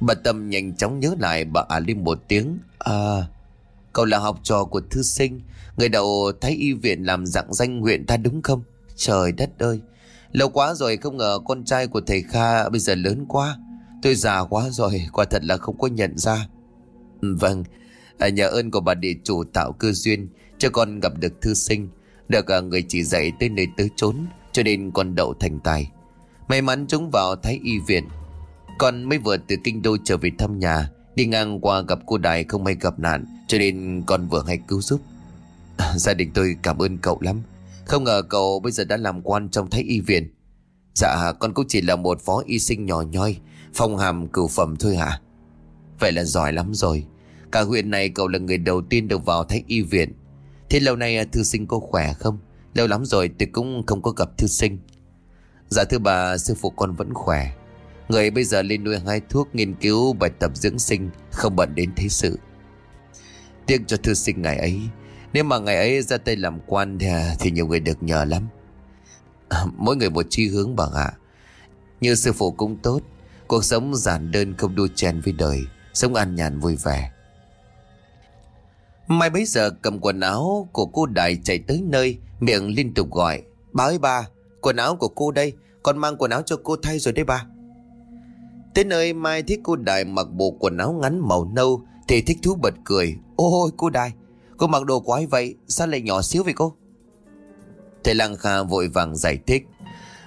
A: Bà Tâm nhanh chóng nhớ lại bà ả lên một tiếng. À, cậu là học trò của thư sinh. Người đầu thấy y viện làm dạng danh huyện ta đúng không? Trời đất ơi. Lâu quá rồi không ngờ con trai của thầy Kha bây giờ lớn quá. Tôi già quá rồi Quả thật là không có nhận ra. Vâng à, Nhờ ơn của bà địa chủ tạo cơ duyên Cho con gặp được thư sinh Được à, người chỉ dạy tới nơi tới chốn Cho nên con đậu thành tài. May mắn chúng vào Thái Y viện Con mới vừa từ kinh đô trở về thăm nhà Đi ngang qua gặp cô đài không may gặp nạn Cho nên con vừa hay cứu giúp. À, Gia đình tôi cảm ơn cậu lắm Không ngờ cậu bây giờ đã làm quan trong Thái Y viện. Dạ con cũng chỉ là một phó y sinh nhỏ nhoi Phong hàm cửu phẩm thôi hả? Vậy là giỏi lắm rồi. Cả huyện này cậu là người đầu tiên được vào thách Y viện. Thế lâu nay à, thư sinh cô khỏe không? Lâu lắm rồi tôi cũng không có gặp thư sinh. Dạ thưa bà sư phụ con vẫn khỏe. Người bây giờ lên nuôi hai thuốc nghiên cứu bài tập dưỡng sinh Không bận đến thế sự. Tiếc cho thư sinh ngày ấy. Nếu mà ngày ấy ra tay làm quan thì, à, thì nhiều người được nhờ lắm. À, Mỗi người một chi hướng bà ạ. Như sư phụ cũng tốt. Cuộc sống giản đơn không đua chen với đời. Sống an nhàn vui vẻ. Mai bấy giờ cầm quần áo của cô Đại chạy tới nơi Miệng liên tục gọi Bà ơi bà Quần áo của cô đây Con mang quần áo cho cô thay rồi đấy bà. Tới nơi Mai thấy cô Đại mặc bộ quần áo ngắn màu nâu Thì thích thú bật cười Ôi cô Đại Cô mặc đồ quái vậy Sao lại nhỏ xíu vậy cô? Thầy Lăng Kha vội vàng giải thích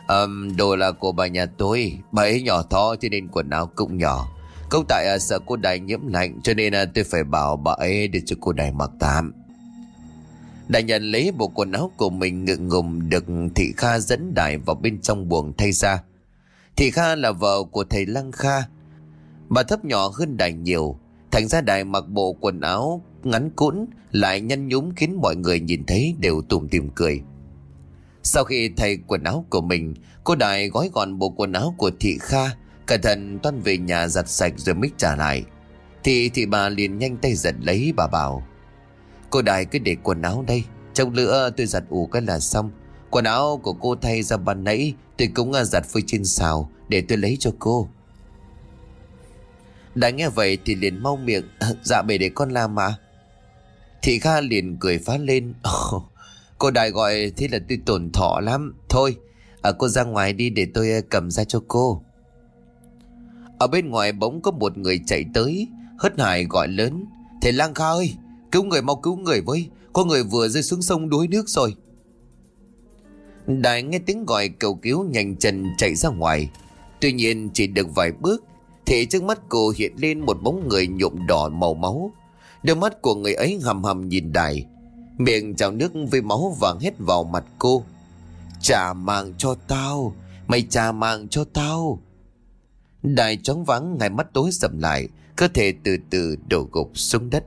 A: um, Đồ là của bà nhà tôi Bà ấy nhỏ thó cho nên quần áo cũng nhỏ. Không tại à, sợ cô Đại nhiễm lạnh Cho nên à, tôi phải bảo bà ấy để cho cô Đại mặc tạm. Đại nhận lấy bộ quần áo của mình ngượng ngùng Được Thị Kha dẫn Đại vào bên trong buồng thay ra. Thị Kha là vợ của thầy Lăng Kha. Bà thấp nhỏ hơn Đại nhiều. Thành ra Đại mặc bộ quần áo ngắn cũn Lại nhăn nhúm khiến mọi người nhìn thấy đều tủm tìm cười. Sau khi thay quần áo của mình Cô Đại gói gọn bộ quần áo của thị Kha. Cẩn thận toan về nhà giặt sạch rồi mới trả lại. Thì thị bà liền nhanh tay giật lấy bà bảo Cô Đại cứ để quần áo đây Trong lửa tôi giặt ủ cái là xong. Quần áo của cô thay ra ban nãy Tôi cũng à, giặt phơi trên xào Để tôi lấy cho cô. Đã nghe vậy thì liền mau miệng Dạ bề để con làm mà. Thị Kha liền cười phá lên Cô đại gọi thế là tôi tổn thọ lắm. Thôi à, cô ra ngoài đi để tôi à, cầm ra cho cô. Ở bên ngoài bỗng có một người chạy tới Hất hải gọi lớn, Thầy Lang Kha ơi, Cứu người mau cứu người với, Có người vừa rơi xuống sông đuối nước rồi. Đại nghe tiếng gọi cầu cứu nhanh chân chạy ra ngoài. Tuy nhiên chỉ được vài bước, Thì trước mắt cô hiện lên một bóng người nhuộm đỏ màu máu. Đôi mắt của người ấy hầm hầm nhìn Đại Miệng trào nước với máu vàng hết vào mặt cô. Trả mạng cho tao, Mày trả mạng cho tao. Đại chóng vắng ngày mắt tối sầm lại, Cơ thể từ từ đổ gục xuống đất.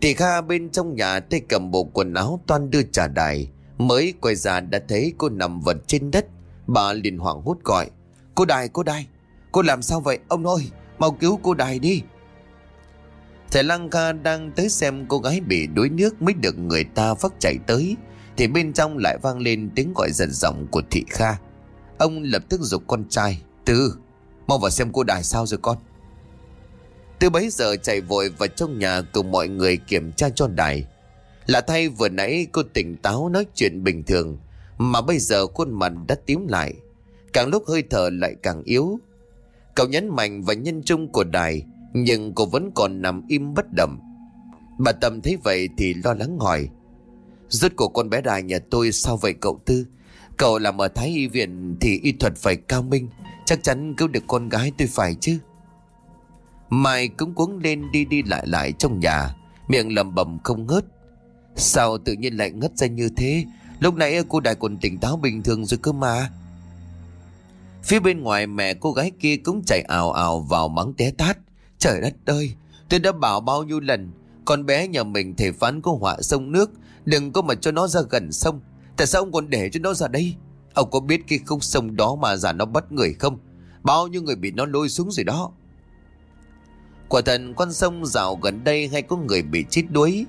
A: Thị Kha bên trong nhà tay cầm bộ quần áo toan đưa trả đài, Mới quay ra đã thấy cô nằm vật trên đất. Bà liền hoảng hốt gọi, Cô đài cô đài, Cô làm sao vậy? Ông ơi, Mau cứu cô đài đi. Thầy Lăng Kha đang tới xem cô gái bị đuối nước mới được người ta vắt chạy tới, Thì bên trong lại vang lên tiếng gọi giận giọng của thị Kha. Ông lập tức dục con trai Tư, Mau vào xem cô đài sao rồi con. Từ bấy giờ chạy vội vào trong nhà cùng mọi người kiểm tra cho đài. Lạ thay vừa nãy cô tỉnh táo nói chuyện bình thường, Mà bây giờ khuôn mặt đã tím lại. Càng lúc hơi thở lại càng yếu. Cậu nhấn mạnh và nhân trung của đài, nhưng cô vẫn còn nằm im bất động. Bà Tâm thấy vậy thì lo lắng hỏi, Rốt của con bé đài nhà tôi sao vậy cậu Tư? Cậu làm ở Thái Y Viện thì y thuật phải cao minh, Chắc chắn cứu được con gái tôi phải chứ. Mai cũng cuống lên đi đi lại lại trong nhà, Miệng lầm bầm không ngớt. Sao tự nhiên lại ngất ra như thế? Lúc nãy cô đại còn tỉnh táo bình thường rồi cơ mà. Phía bên ngoài mẹ cô gái kia cũng chạy ào ào vào mắng té tát. Trời đất ơi, Tôi đã bảo bao nhiêu lần, Con bé nhà mình thể phán có họa sông nước, Đừng có mà cho nó ra gần sông. Tại sao ông còn để cho nó ra đây? Ông có biết cái khúc sông đó mà giả nó bắt người không? Bao nhiêu người bị nó lôi xuống rồi đó. Quả thật, con sông rào gần đây hay có người bị chết đuối.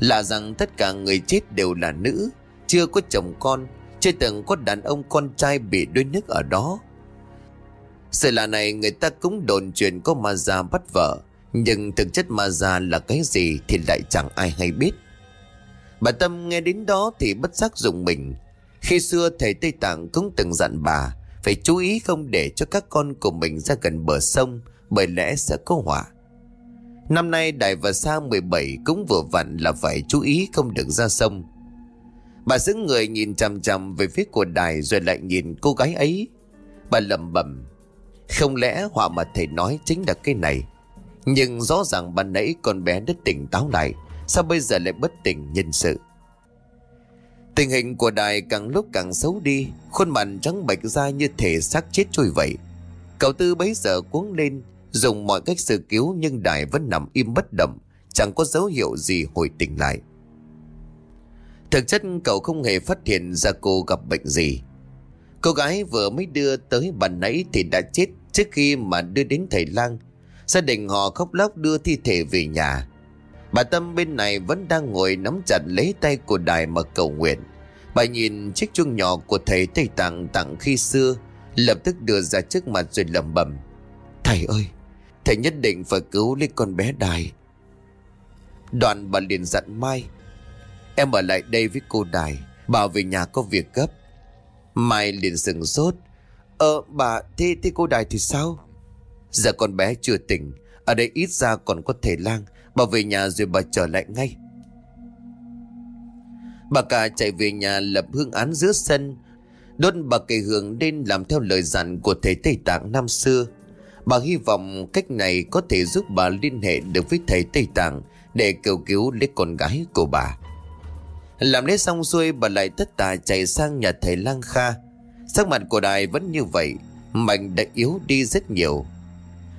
A: Là rằng tất cả người chết đều là nữ, Chưa có chồng con, Chưa từng có đàn ông con trai bị đuối nước ở đó. Sự lạ này người ta cũng đồn truyền có ma già bắt vợ, Nhưng thực chất ma già là cái gì thì lại chẳng ai hay biết. Bà Tâm nghe đến đó thì bất giác dùng mình Khi xưa thầy Tây Tạng cũng từng dặn bà, Phải chú ý không để cho các con của mình ra gần bờ sông, Bởi lẽ sẽ có họa Năm nay Đại và Sa 17 cũng vừa vặn là phải chú ý không được ra sông. Bà giữ người nhìn chằm chằm về phía của Đài rồi lại nhìn cô gái ấy. Bà lầm bẩm, Không lẽ họa mà thầy nói chính là cái này. Nhưng rõ ràng ban nãy con bé đã tỉnh táo lại. Sao bây giờ lại bất tỉnh nhân sự? Tình hình của Đài càng lúc càng xấu đi. Khuôn mặt trắng bệch ra như thể xác chết trôi vậy. Cậu tư bấy giờ cuống lên Dùng mọi cách sơ cứu nhưng đài vẫn nằm im bất động, chẳng có dấu hiệu gì hồi tỉnh lại. Thực chất cậu không hề phát hiện ra cô gặp bệnh gì. Cô gái vừa mới đưa tới bàn nãy thì đã chết trước khi mà đưa đến thầy lang. Gia đình họ khóc lóc đưa thi thể về nhà. Bà Tâm bên này vẫn đang ngồi nắm chặt lấy tay của đài mà cầu nguyện. Bà nhìn chiếc chuông nhỏ của thầy Tây Tạng tặng khi xưa, lập tức đưa ra trước mặt rồi lẩm bẩm. Thầy ơi, Thầy nhất định phải cứu lấy con bé Đài Đoàn bà liền dặn Mai Em ở lại đây với cô Đài Bảo về nhà có việc gấp Mai liền sừng sốt Ờ bà thế, thế cô Đài thì sao Giờ con bé chưa tỉnh Ở đây ít ra còn có thể lang Bà về nhà rồi bà trở lại ngay Bà cả chạy về nhà lập hương án giữa sân Đốt bà cây hương lên làm theo lời dặn của thầy Tây Tạng năm xưa Bà hy vọng cách này có thể giúp bà liên hệ được với thầy Tây Tạng để cầu cứu lấy con gái của bà. Làm lễ xong xuôi bà lại tất tà chạy sang nhà thầy Lang Kha. Sắc mặt của đài vẫn như vậy, mạnh đã yếu đi rất nhiều.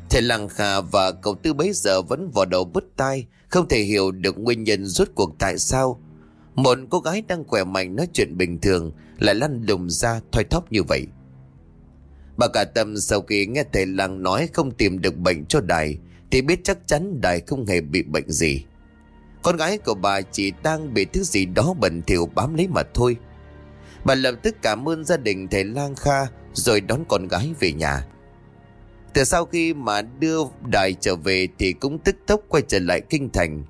A: Thầy Lang Kha và cậu tư bấy giờ vẫn vò đầu bứt tai, không thể hiểu được nguyên nhân rốt cuộc tại sao. Một cô gái đang khỏe mạnh nói chuyện bình thường lại lăn lùng ra thoi thóp như vậy. Bà cả tâm sau khi nghe thầy Lăng nói không tìm được bệnh cho Đài thì biết chắc chắn Đài không hề bị bệnh gì. Con gái của bà chỉ đang bị thứ gì đó bẩn thỉu bám lấy mà thôi. Bà lập tức cảm ơn gia đình thầy Lang Kha rồi đón con gái về nhà. Từ sau khi mà đưa Đài trở về thì cũng tức tốc quay trở lại kinh thành.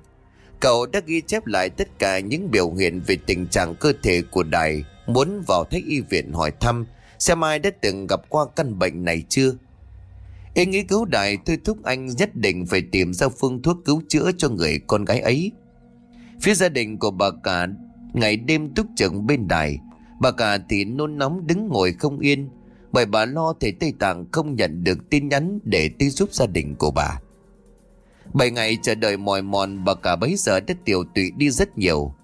A: Cậu đã ghi chép lại tất cả những biểu hiện về tình trạng cơ thể của Đài, muốn vào thách y viện hỏi thăm, Xem ai đã từng gặp qua căn bệnh này chưa Ý nghĩ cứu đài tôi thúc anh nhất định phải tìm ra phương thuốc cứu chữa cho người con gái ấy Phía gia đình của bà cả ngày đêm túc trực bên đài, Bà cả thì nôn nóng đứng ngồi không yên bởi bà lo thầy Tây Tạng không nhận được tin nhắn để tới giúp gia đình của bà Bảy ngày chờ đợi mỏi mòn bà cả bấy giờ đã tiểu tụy đi rất nhiều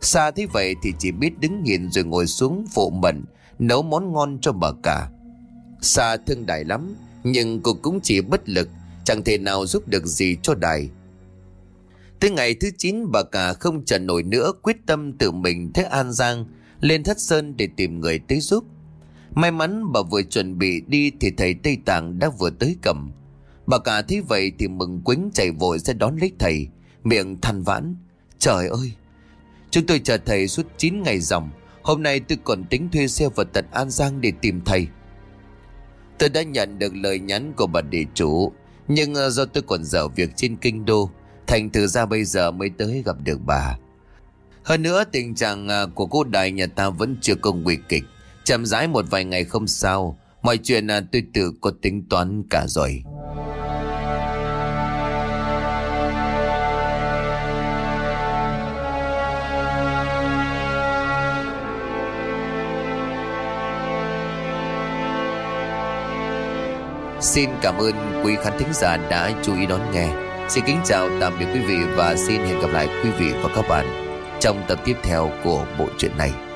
A: Xa thế vậy thì chỉ biết đứng nhìn rồi ngồi xuống phụ mận nấu món ngon cho bà cả. xa thương Đại lắm, nhưng cô cũng chỉ bất lực, chẳng thể nào giúp được gì cho Đại. Tới ngày thứ 9 bà cả không chờ nổi nữa quyết tâm tự mình thế An Giang lên thất sơn để tìm người tới giúp. May mắn bà vừa chuẩn bị đi thì thầy Tây Tạng đã vừa tới cầm. Bà cả thấy vậy thì mừng quính chạy vội ra đón lấy thầy, miệng than vãn. Trời ơi, chúng tôi chờ thầy suốt 9 ngày dòng, Hôm nay tôi còn tính thuê xe vào tận An Giang để tìm thầy Tôi đã nhận được lời nhắn của bà địa chủ Nhưng ờ, do tôi còn dở việc trên kinh đô Thành thử ra bây giờ mới tới gặp được bà Hơn nữa tình trạng ờ, của cô đại nhà ta vẫn chưa công nguy kịch Chậm rãi một vài ngày không sao, Mọi chuyện là tôi tự có tính toán cả rồi Xin cảm ơn quý khán thính giả đã chú ý đón nghe. Xin kính chào, tạm biệt quý vị và xin hẹn gặp lại quý vị và các bạn trong tập tiếp theo của bộ truyện này.